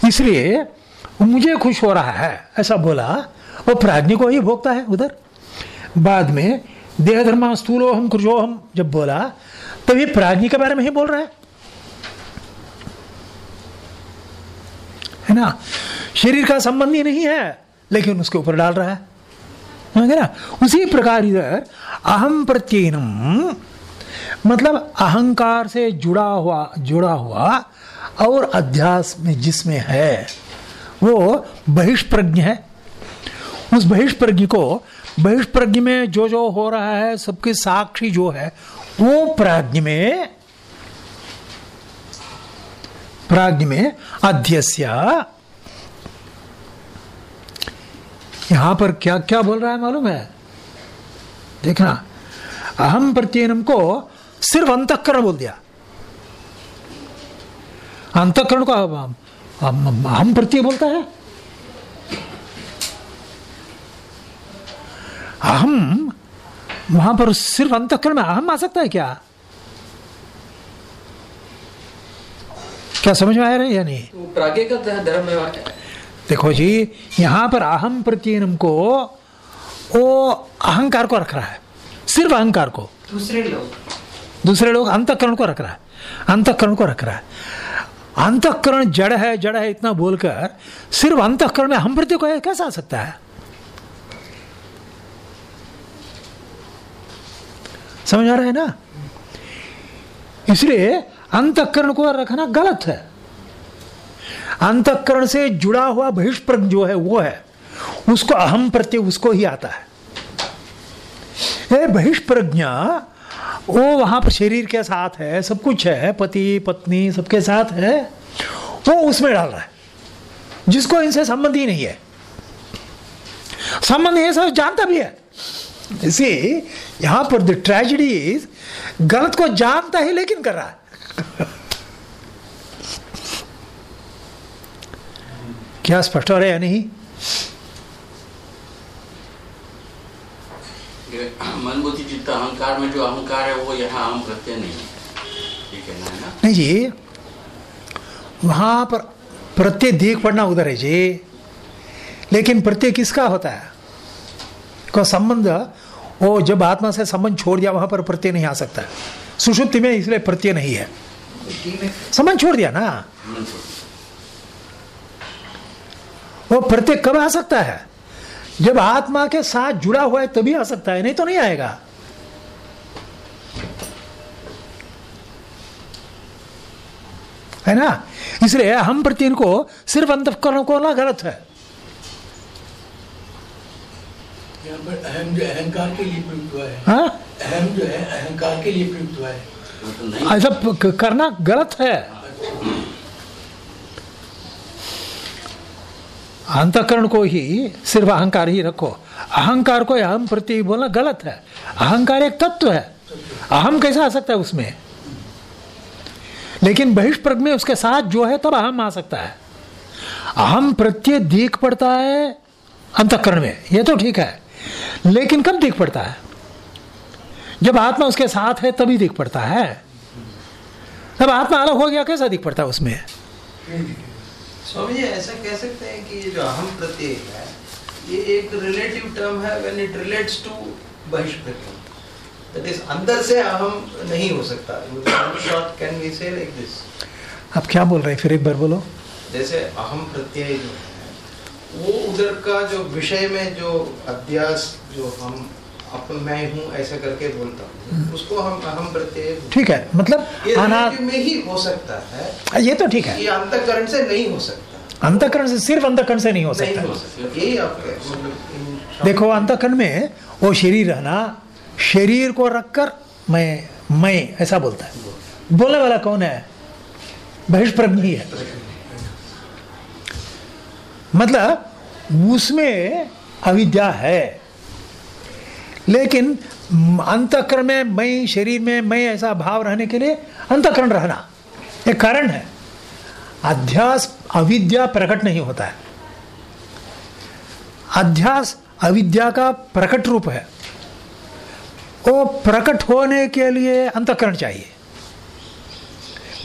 इसलिए मुझे खुश हो रहा है ऐसा बोला वो प्राज्ञ को ही भोगता है उधर। बाद में देह धर्मा स्थूलो हम क्रुजो हम जब बोला तभी प्राज्ञ के बारे में ही बोल रहा है। है ना? शरीर का संबंध ही नहीं है, लेकिन उसके ऊपर डाल रहा है। ना? उसी प्रकार इधर अहम प्रत्ययनम मतलब अहंकार से जुड़ा हुआ जुड़ा हुआ, और अध्यास में जिसमें है, वो बहिष्प्रज्ञ है। उस बहिष्प्रज्ञ को बहिष्प्रज्ञ में जो जो हो रहा है, सबके साक्षी जो है, वो प्राज्ञ में प्राज्ञ में अध्यस्य। यहाँ पर क्या क्या बोल रहा है मालूम है? देखना। अहम प्रत्ययनम को सिर्फ़ अंतकरण बोल दिया। अंतकरण को हम- हम- अहम प्रत्यय बोलता है? अहम वहाँ पर सिर्फ़ अंतकरण में अहम आ सकता है क्या? क्या समझ में आ रहा है या नहीं? तो प्राज्ञ का धर्म देखो जी यहाँ पर अहम प्रत्ययनम को वो अहंकार को रख रहा है। सिर्फ़ अहंकार को। दूसरे लोग। दूसरे लोग अंतकरण को रख रहा है। अंतकरण को रख रहा है। अंतकरण जड़ है जड़ है इतना बोलकर सिर्फ़ अंतकरण में हम प्रत्यय को कैसा आ सकता है? समझ आ रहा है ना? इसलिए अंतकरण को रखना गलत है। अंतकरण से जुड़ा हुआ बहिष्प्रज्ञ जो है, वो है। उसको अहम प्रत्यय उसको ही आता है। ये बहिष्प्रज्ञा वो वहाँ पर शरीर के साथ है, सब कुछ है, पति, पत्नी, सबके साथ है, वो उसमें डाल रहा है। जिसको इनसे संबंध ही नहीं है। संबंध है सब जानता भी है। इसी यहाँ पर द ट्रेजिडी इज़ गलत को जानता है लेकिन कर रहा है। क्या स्पष्ट हो रहा है या नहीं? मन बुद्धि चित्त अहंकार में जो अहंकार है वो यहाँ अहम प्रत्यय नहीं है। ठीक ना है ना? नहीं जी वहाँ पर प्रत्यय देख पड़ना उधर है जी। लेकिन प्रत्यय किसका होता है? को संबंध, वो जब आत्मा से संबंध छोड़ दिया, वहाँ पर प्रत्यय नहीं आ सकता। सुषुप्ति में इसलिए प्रत्यय नहीं है। संबंध छोड़ दिया ना? वो प्रत्यय कब आ सकता है? जब आत्मा के साथ जुड़ा हुआ है, तभी आ सकता है, नहीं तो नहीं आएगा। है ना? इसलिए हम प्रत्यय को सिर्फ़ अंतकरण को ना, गलत है यहाँ पर अहम जो अहंकार के लिए प्रयुक्त हुआ है। हाँ? अहम जो है अहंकार के लिए प्रयुक्त हुआ है। तो ऐसा करना गलत है। अंतकरण को ही सिर्फ़ अहंकार ही रखो। अहंकार को अहम प्रति बोलना गलत है। अहंकार एक तत्व है। अहम कैसे आ सकता है उसमें? लेकिन बहिष्प्रग में उसके साथ जो है तब अहम आ सकता है। अहम प्रत्यय दीख पड़ता है अंतकरण में। यह तो ठीक है। लेकिन कब दिख पड़ता है? जब आत्मा उसके साथ है तभी दिख पड़ता है। तब आत्मा अलग हो गया कैसा दिख पड़ता है उसमें? स्वामी ऐसा कह सकते हैं कि ये जो अहम प्रत्यय है ये एक रिलेटिव टर्म है व्हेन इट रिलेट्स टू बहिष्प्रज्ञ दैट इज़ अंदर से अहम नहीं हो सकता। Short can we say like this आप क्या बोल रहे हैं? फिर एक बार बोलो। जैसे अहम प्रत्यय जो है वो उधर का जो विषय में जो अध्यास जो हम अपन मैं हूँ ऐसा करके बोलता हूँ। उसको हम अहम प्रत्यय ठीक है मतलब अना में ही हो सकता है। ये तो ठीक है। ये अंतकरण से नहीं हो सकता। अंतकरण से सिर्फ़ अंतकरण से नहीं हो नहीं सकता। हो सकता। यही आपके मतलब देखो अंतकरण में वो शरीर रहना शरीर को रखकर मैं मैं ऐसा बोलता है। बोलने वाला कौन है? बहिष्प्रज्ञ ही है। मतलब उसमें अविद्या है। लेकिन, अंतकरण में, मैं शरीर में, मैं ऐसा भाव रहने के लिए अंतकरण रहना एक कारण है। अध्यास अविद्या प्रकट नहीं होता है। अध्यास अविद्या का प्रकट रूप है। वो प्रकट होने के लिए अंतकरण चाहिए।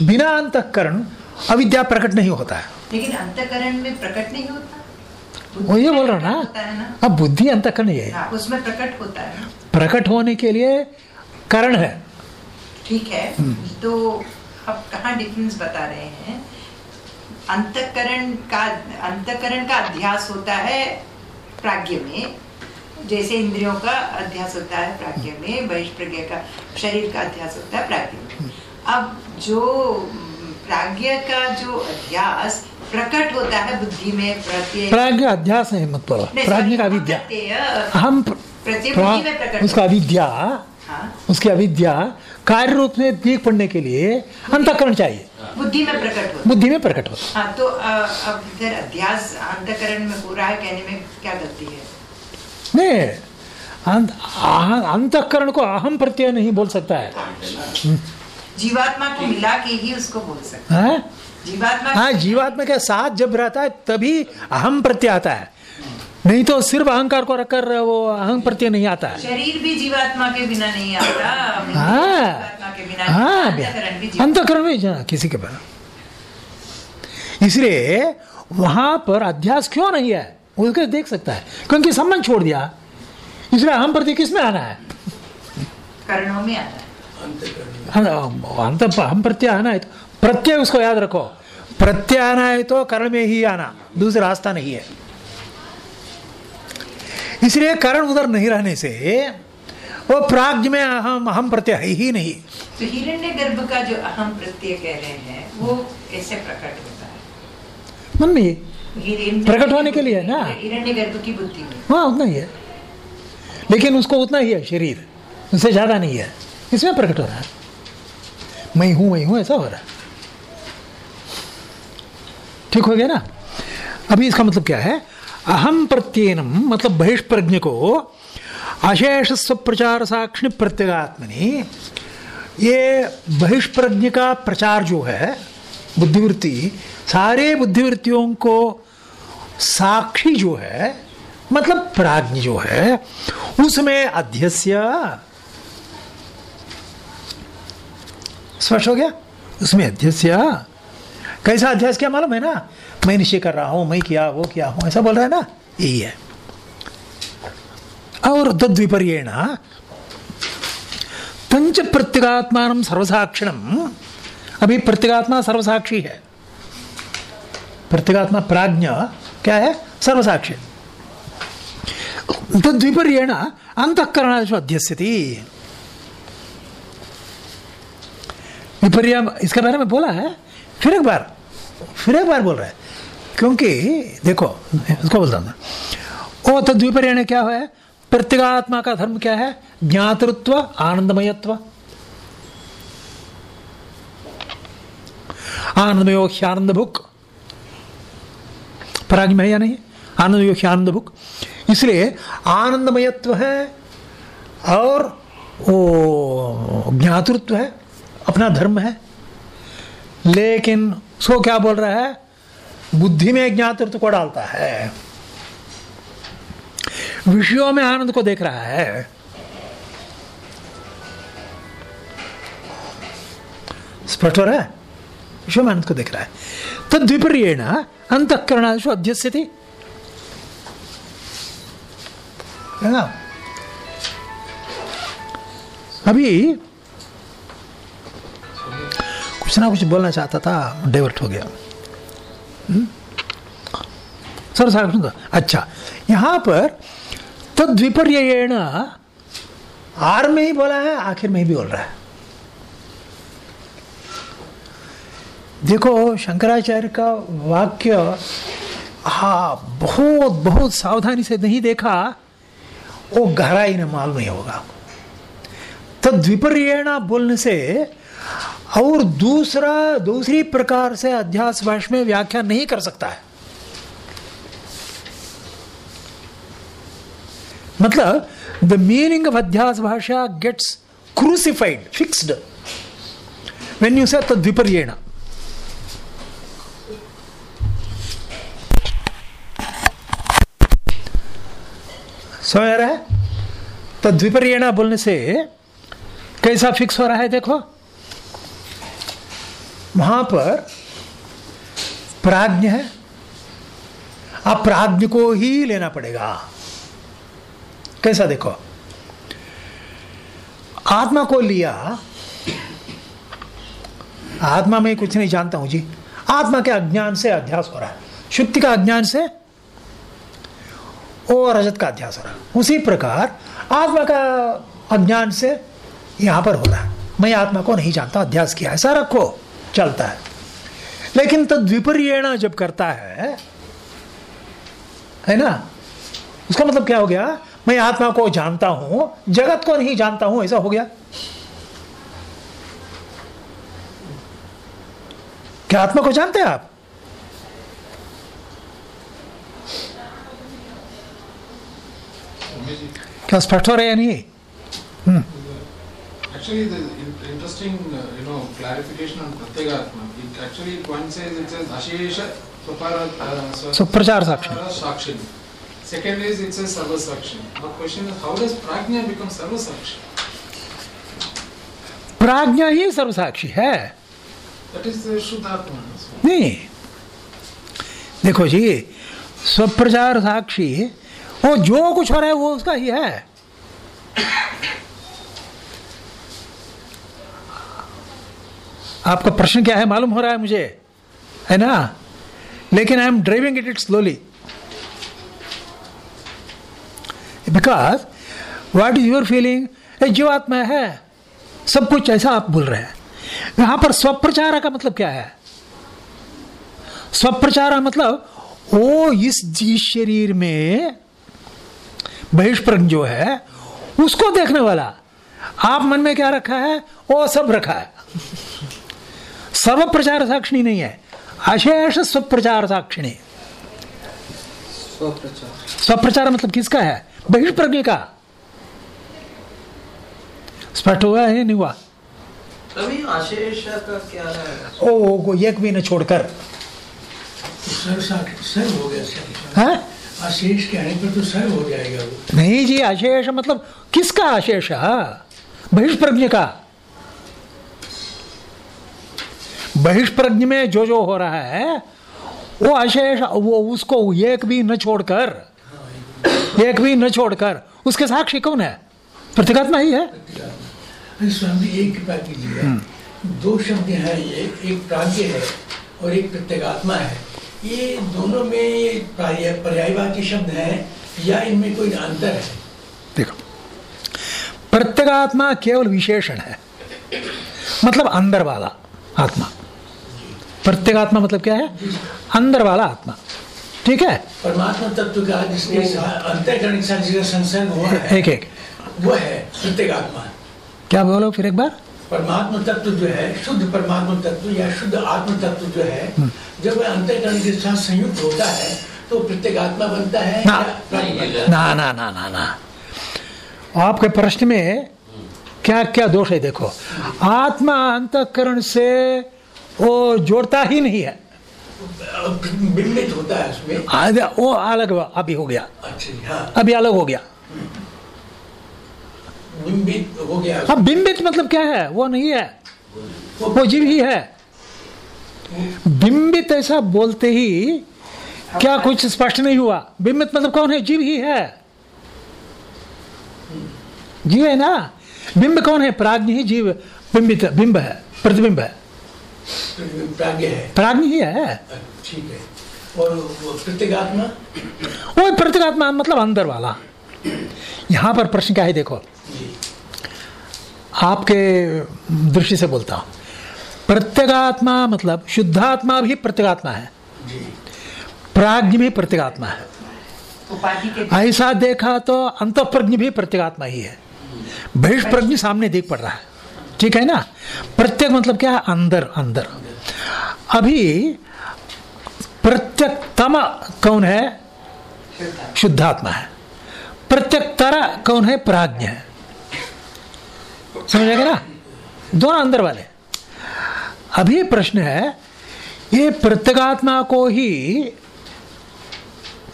बिना अंतकरण अविद्या प्रकट नहीं होता है। लेकिन अंतकरण में प्रकट नहीं होता। वो ये बोल रहा ना अब बुद्धि अंतकरण ही है। हाँ, उसमें प्रकट होता है। प्रकट होने के लिए कारण है। ठीक है तो आप कहाँ डिफरेंस बता रहे हैं? अंतकरण का अंतकरण का अध्यास होता है प्राज्ञ में। जैसे इंद्रियों का अध्यास होता है प्राज्ञ में बहिष्प्रज्ञ का शरीर का अध्यास होता है प्राज्ञ में। अब जो म, प्राज्ञ का जो अध्यास प्रकट होता है बुद्धि में प्राज्ञ अध्यास है मत नहीं, प्राज्ञ का प्रत्यय, हम प्रत्यय में प्रकट उसका अविद्या हाँ। उसकी अविद्या कार्य रूप में देख पड़ने के लिए अंतकरण चाहिए। बुद्धि में प्रकट होता बुद्धि में प्रकट होता हाँ। तो अब इधर अध्यास अंतकरण में हो रहा है कहने में क्या गलती है? नहीं अंत- अंतकरण को अहम प्रत्यय नहीं बोल सकता है। जीवात्मा को मिला के ही उसको बोल सकते हाँ? हैं। जीवात्मा हाँ जीवात्मा के साथ जब रहता है तभी अहम प्रत्यय आता है। नहीं तो सिर्फ़ अहंकार को रखकर वो अहम प्रत्यय नहीं आता है। शरीर भी जीवात्मा के बिना नहीं आता हाँ जीवात्मा के बिना हाँ अंतकरण भी किसी के बिना। इसलिए वहाँ पर अध्यास क्यों नहीं है? उसके देख सकता है। क्योंकि संबंध छोड़ दिया। इसलिए अहम प्रत्यय किसमें आना है? करणों में आता है। हाँ, हम प्रत्यय आना है तो प्रत्यय उसको याद रखो। प्रत्यय आना है तो कर्ण में ही आना दूसरा रास्ता नहीं है। इसलिए कर्ण उधर नहीं रहने से वो प्राग्ञ में अहम अहम प्रत्यय है ही नहीं। तो हिरण्य गर्भ का जो अहम प्रत्यय कह रहे हैं वो कैसे प्रकट होता है? मन में प्रकट होने के लिए है ना? हिरण्य गर्भ की बुद्धि में हाँ उतना ही है। लेकिन उसको उतना ही है शरीर उससे ज़्यादा नहीं है। इसमें प्रकट हो रहा है। मैं हूँ मैं हूँ ऐसा हो रहा है। ठीक हो गया ना? अभी इसका मतलब क्या है? अहम प्रत्ययनम मतलब बहिष्प्रज्ञ को अशेष स्वप्रचार साक्षिणी प्रत्यगात्मनि, ये बहिष्प्रज्ञ का प्रचार जो है, बुद्धिवृत्ति, सारे बुद्धिवृत्तियों को साक्षी जो है मतलब प्राज्ञ जो है, उसमें अध्यस्य स्पष्ट हो गया? उसमें अध्यस्य कैसा अध्यास क्या मालूम है ना? मैं निश्चय कर रहा हूँ, मैं किया, वो किया हूँ, ऐसा बोल रहा है ना? यही है। और तद्विपर्येण पंच प्रत्यगात्मान सर्वसाक्षिणम अभी प्रत्यगात्मा सर्वसाक्षी है। प्रत्यगात्मा प्राज्ञ क्या है? सर्वसाक्षी। तद्विपर्येण अंतकरणादिशु अध्यस्यति। विपर्य इसके बारे में बोला है फिर एक बार, फिर एक बार बोल रहा है। क्योंकि, देखो उसको बोलता हूँ। ओ तद्विपर्य क्या है? प्रत्येगात्मा का धर्म क्या है? ज्ञातृत्व, आनंदमयत्व। आनंदमयो ह्यानंद भुक पराग में है या नहीं? आनंदमयो आनंद भुक इसलिए, आनंदमयत्व है और वो ज्ञातृत्व है, अपना धर्म है। लेकिन उसको क्या बोल रहा है? बुद्धि में ज्ञातृत्व को डालता है। विषयों में आनंद को देख रहा है। स्पष्ट हो रहा है? विषय में आनंद को देख रहा है। तद्विपर्येण अंतकरणादिशु अध्यस्यति। है ना? अभी कुछ ना कुछ बोलना चाहता था डाइवर्ट हो गया। हम्म? सर साहब सुन। अच्छा यहाँ पर तद्विपर्येण आर में ही बोला है, आखिर में ही भी बोल रहा है। देखो, शंकराचार्य का वाक्य हाँ बहुत बहुत सावधानी से नहीं देखा, वो गहराई ने मालूम नहीं होगा। तद्विपर्येण बोलने से और दूसरा, दूसरी प्रकार से अध्यास भाष में व्याख्या नहीं कर सकता है। मतलब द मीनिंग ऑफ़ अध्यास भाषा गेट्स क्रूसिफाइड फिक्स्ड यू से तद्विपर्येण। समझ आ रहा है? तद्विपर्येण बोलने से कैसा फिक्स हो रहा है, देखो। वहाँ पर प्राज्ञ है। अप्राज्ञ को ही लेना पड़ेगा। कैसा देखो? आत्मा को लिया। आत्मा में कुछ नहीं जानता हूँ जी। आत्मा के अज्ञान से अध्यास हो रहा है। शुक्ति का अज्ञान से और रजत का अध्यास हो रहा है। उसी प्रकार आत्मा का अज्ञान से यहाँ पर हो रहा है। मैं आत्मा को नहीं जानता, अध्यास किया ऐसा रखो। चलता है। लेकिन तद विपर्यण जब करता है है ना? उसका मतलब क्या हो गया? मैं आत्मा को जानता हूँ जगत को नहीं जानता हूँ ऐसा हो गया? क्या आत्मा को जानते हैं आप? क्या स्पष्ट हो रहे या नहीं? Actually, the uh, know, clarification on Pratyagatma. It actually, one says it says Ashesha Swapara uh, सुप्रचार Sakshi. Second is it says Sarva Sakshi. Now question is how does Prajna become Sarva Sakshi? प्राज्ञा ही सर्वसाक्षी है the. नहीं देखो जी स्वप्रचार साक्षी वो जो कुछ हो रहा है वो उसका ही है आपका प्रश्न क्या है? मालूम हो रहा है मुझे। है ना? लेकिन I am driving it it slowly because what is your feeling जीवात्मा है, सब कुछ ऐसा आप बोल रहे हैं। यहाँ पर स्वप्रचार का मतलब क्या है? स्वप्रचार मतलब वो इस इस शरीर में बहिष्प्रज्ञ जो है, उसको देखने वाला। आप मन में क्या रखा है? वो सब रखा है। सर्व प्रचार साक्षिणी नहीं है। अशेष स्वप्रचार साक्षिणी स्वप्रचार स्वप्रचार मतलब किसका है? बहिष्प्रज्ञ का। स्पष्ट हुआ है नहीं हुआ? अभी का क्या है? ओ को एक भी न छोड़कर। हो गया सर। है? आशीष के आने पर तो सर हो जाएगा नहीं जी अशेष मतलब किसका अशेष बहिष्प्रज्ञ का। बहिष्प्रज्ञ में जो जो हो रहा है वो अशेष वो उसको एक भी न छोड़कर एक भी न छोड़कर उसके साक्षी कौन है? प्रतीकात्मा ही। है स्वामी एक कृपा कीजिएगा। दो शब्द हैं ये एक प्राज्ञ है और एक प्रत्यगात्मा है। ये दोनों में पर्यायवाची शब्द हैं या इनमें कोई अंतर है? देखो प्रत्यगात्मा केवल विशेषण है मतलब अंदर वाला आत्मा। प्रत्येगात्मा मतलब क्या है? अंदर वाला आत्मा। ठीक है? परमात्मा तत्व का जिसके साथ अंतःकरण जिसका संसर्ग हुआ है एक एक। वो है प्रत्येगात्मा। क्या बोलो फिर एक बार? परमात्मा तत्व जो है शुद्ध परमात्मा तत्व या शुद्ध आत्म तत्व जो है जब वह अंतःकरण के साथ संयुक्त होता है तो प्रत्येगात्मा बनता है ना। बनता है? ना ना ना ना ना। आपके प्रश्न में क्या क्या दोष है देखो। आत्मा अंतकरण से वो जोड़ता ही नहीं है। बिंबित होता है उसमें? वो अलग अभी हो गया। अच्छा हाँ। अभी अलग हो गया। बिंबित हो गया। अब बिंबित मतलब क्या है? वो नहीं है। वो जीव ही है। बिंबित ऐसा बोलते ही क्या कुछ स्पष्ट नहीं हुआ। बिंबित मतलब कौन है? जीव ही है। जीव है ना? बिंब कौन है? प्राग्ञ ही जीव। बिंबित बिंब है। प्रतिबिंब है। प्राज्ञ है। प्राग्ञ ही है। ठीक है। और वो प्रत्येगात्मा? वो प्रतिगात्मा मतलब अंदर वाला। यहाँ पर प्रश्न क्या है देखो। आपके दृष्टि से बोलता हूँ। प्रत्यगात्मा मतलब शुद्धात्मा भी प्रत्यगात्मा है। जी। प्राज्ञ भी प्रत्यगात्मा है। ऐसा देखा तो अंत प्रज्ञ भी प्रत्यगात्मा ही है। बहिष्प्रज्ञ सामने देख पड़ रहा है। ठीक है ना? प्रत्यक मतलब क्या? है अंदर अंदर। अभी प्रत्यक्तम कौन है? शुद्धात्मा है। प्रत्यक्तरा कौन है? प्राज्ञ है। समझ समझेगा ना? दोनों अंदर वाले। अभी प्रश्न है, ये प्रत्यगात्मा को ही,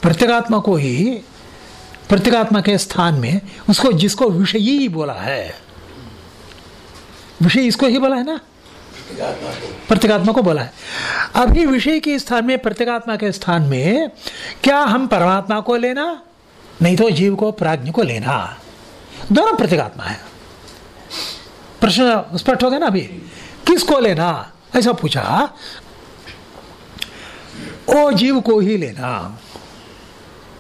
प्रत्यगात्मा को ही, प्रत्यगात्मा के स्थान में उसको जिसको विषयी बोला है विषय इसको ही बोला है ना? प्रत्येगात्मा को बोला है। अभी विषय के स्थान में, प्रत्यगात्मा के स्थान में, क्या हम परमात्मा को लेना? नहीं तो जीव को, प्राज्ञ को लेना। दोनों प्रत्यगात्मा है। प्रश्न स्पष्ट हो गया ना अभी? किसको लेना? ऐसा पूछा। ओ जीव को ही लेना।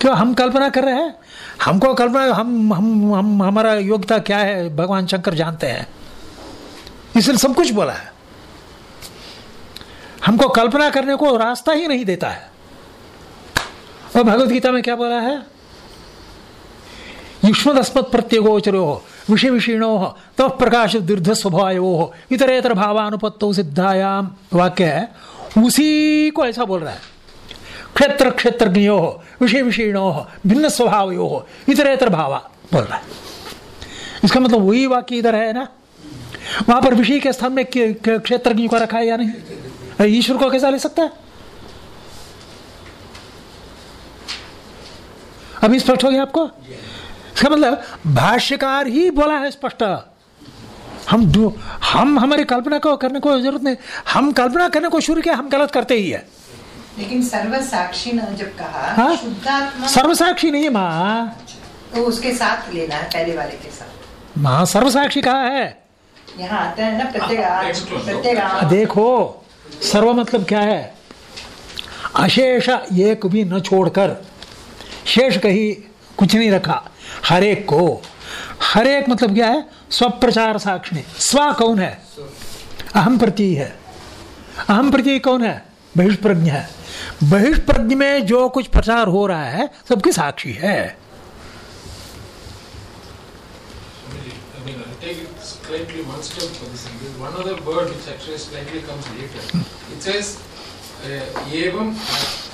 क्यों हम कल्पना कर रहे हैं? हमको कल्पना, हम हम हम, हमारा योग्यता क्या है? भगवान शंकर जानते हैं। इसलिए सब कुछ बोला है। हमको कल्पना करने को रास्ता ही नहीं देता है। और भगवत गीता में क्या बोला है? युष्मदस्मत् प्रत्यगोचरो विषय विषीणो हो तव प्रकाश दीर्घ स्वभावो इतरेतर भावानुपत्तो सिद्धायाम वाक्य है, उसी को ऐसा बोल रहा है। क्षेत्र क्षेत्रज्ञो विषय विषीणो हो भिन्न स्वभावयो इतरेतर भावा बोल रहा है। इसका मतलब वही वाक्य इधर है ना? वहाँ पर विषय के स्थान में क्षेत्रज्ञ को रखा है या नहीं? ईश्वर को कैसा ले सकता है? अभी स्पष्ट हो गया आपको? इसका मतलब भाष्यकार ही बोला है स्पष्ट। हम दो हम हमारी कल्पना को करने को ज़रूरत नहीं। हम कल्पना करने को शुरू किया हम गलत करते ही है। लेकिन सर्वसाक्षी ने जब कहा हाँ? सर्वसाक्षी नहीं माँ। तो उसके साथ लेना है पहले वाले के साथ। माँ सर्वसाक्षी कहा है? यहाँ आता है ना प्रत्येक प्रत्येक देखो। सर्व मतलब क्या है? अशेष एक भी न छोड़कर शेष कहीं कुछ नहीं रखा हर एक को। हर एक मतलब क्या है? स्वप्रचार साक्षी स्व कौन है? अहम प्रति है। अहम प्रति कौन है? बहिष्प्रज्ञ है। बहिष्प्रज्ञ में जो कुछ प्रचार हो रहा है सबकी साक्षी है I mean, I'll take it slightly one step for this. There's one other word which actually slightly comes later. It says, uh, evam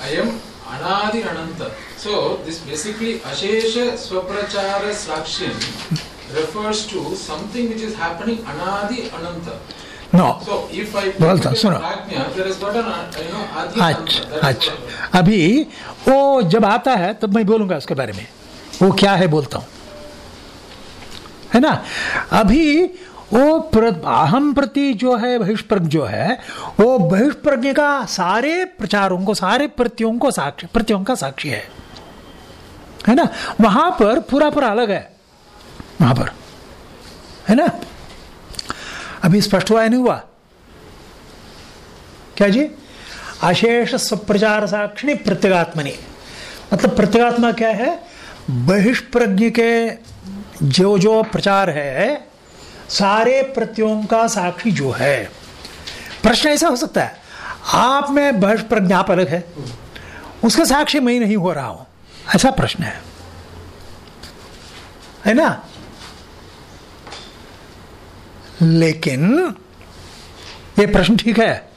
ayam anadi ananta. So, this basically ashesha swaprachara sakshyan refers to something which is happening anadi ananta. No So, if I बोलता, सुनो। prajna, there is got an, uh, you know, adi अच्छा अच्छा अभी वो जब आता है तब मैं बोलूँगा उसके बारे में वो क्या है बोलता हूँ है ना? अभी वो अहम प्रति जो है, बहिष्प्रज्ञ जो है, वो बहिष्प्रज्ञ का सारे प्रचारों को, सारे प्रतियों को साक्षी प्रतियों का साक्षी है। है ना? वहाँ पर पूरा पूरा अलग है। वहाँ पर। है ना? अभी स्पष्ट हुआ नहीं हुआ? क्या जी? अशेष स्वप्रचार साक्षिणी प्रत्यगात्मनि। मतलब प्रत्यगात्मा क्या है? बहिष्प्रज्ञ के जो जो प्रचार है, सारे प्रत्ययों का साक्षी जो है। प्रश्न ऐसा हो सकता है, आप में बहिष्प्रज्ञ आप अलग है, उसका साक्षी मैं नहीं हो रहा हूँ। ऐसा प्रश्न है। है ना? लेकिन ये प्रश्न ठीक है,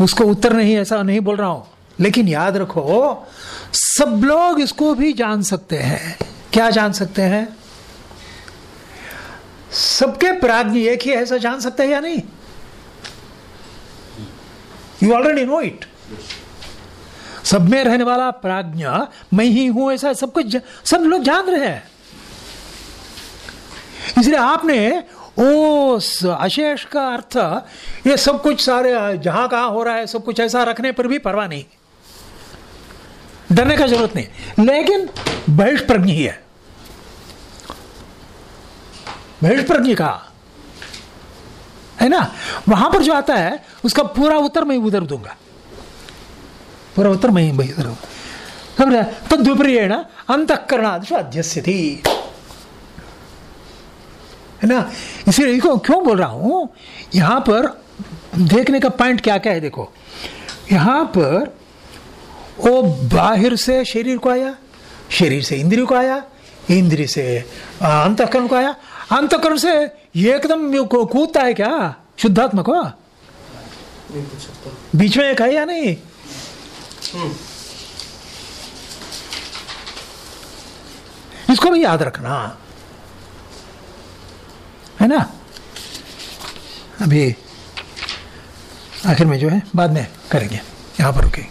उसको उत्तर नहीं, ऐसा नहीं बोल रहा हूँ। लेकिन याद रखो, सब लोग इसको भी जान सकते हैं। क्या जान सकते हैं? सबके प्राज्ञ एक ही ऐसा जान सकते हैं या नहीं? यू ऑलरेडी नो इट सब में रहने वाला प्राज्ञ मैं ही हूँ, ऐसा सब कुछ सब लोग जान रहे हैं। इसलिए आपने ओ अशेष का अर्थ, ये सब कुछ सारे, जहाँ कहाँ हो रहा है, सब कुछ ऐसा रखने पर भी परवाह नहीं। डरने का ज़रूरत नहीं। लेकिन बहिष्प्रज्ञ ही है। बहिष्प्रज्ञ का। है ना? वहाँ पर जो आता है, उसका पूरा उत्तर मैं उधर दूँगा। पूरा उत्तर मैं इधर समझा तद्विप्रियण अंतकरणादिशु अध्यस्य थी है ना? इसलिए इसको क्यों बोल रहा हूँ? यहाँ पर देखने का पॉइंट क्या क्या है देखो। यहाँ पर वो बाहर से शरीर को आया, शरीर से इंद्रिय को आया, इंद्रिय से अंतकरण को आया अंतकरण से एकदम कूदता है क्या? शुद्धात्मा को? बीच में एक है या नहीं? इसको भी याद रखना। है ना? अभी आखिर में जो है बाद में करेंगे। यहाँ पर रुके।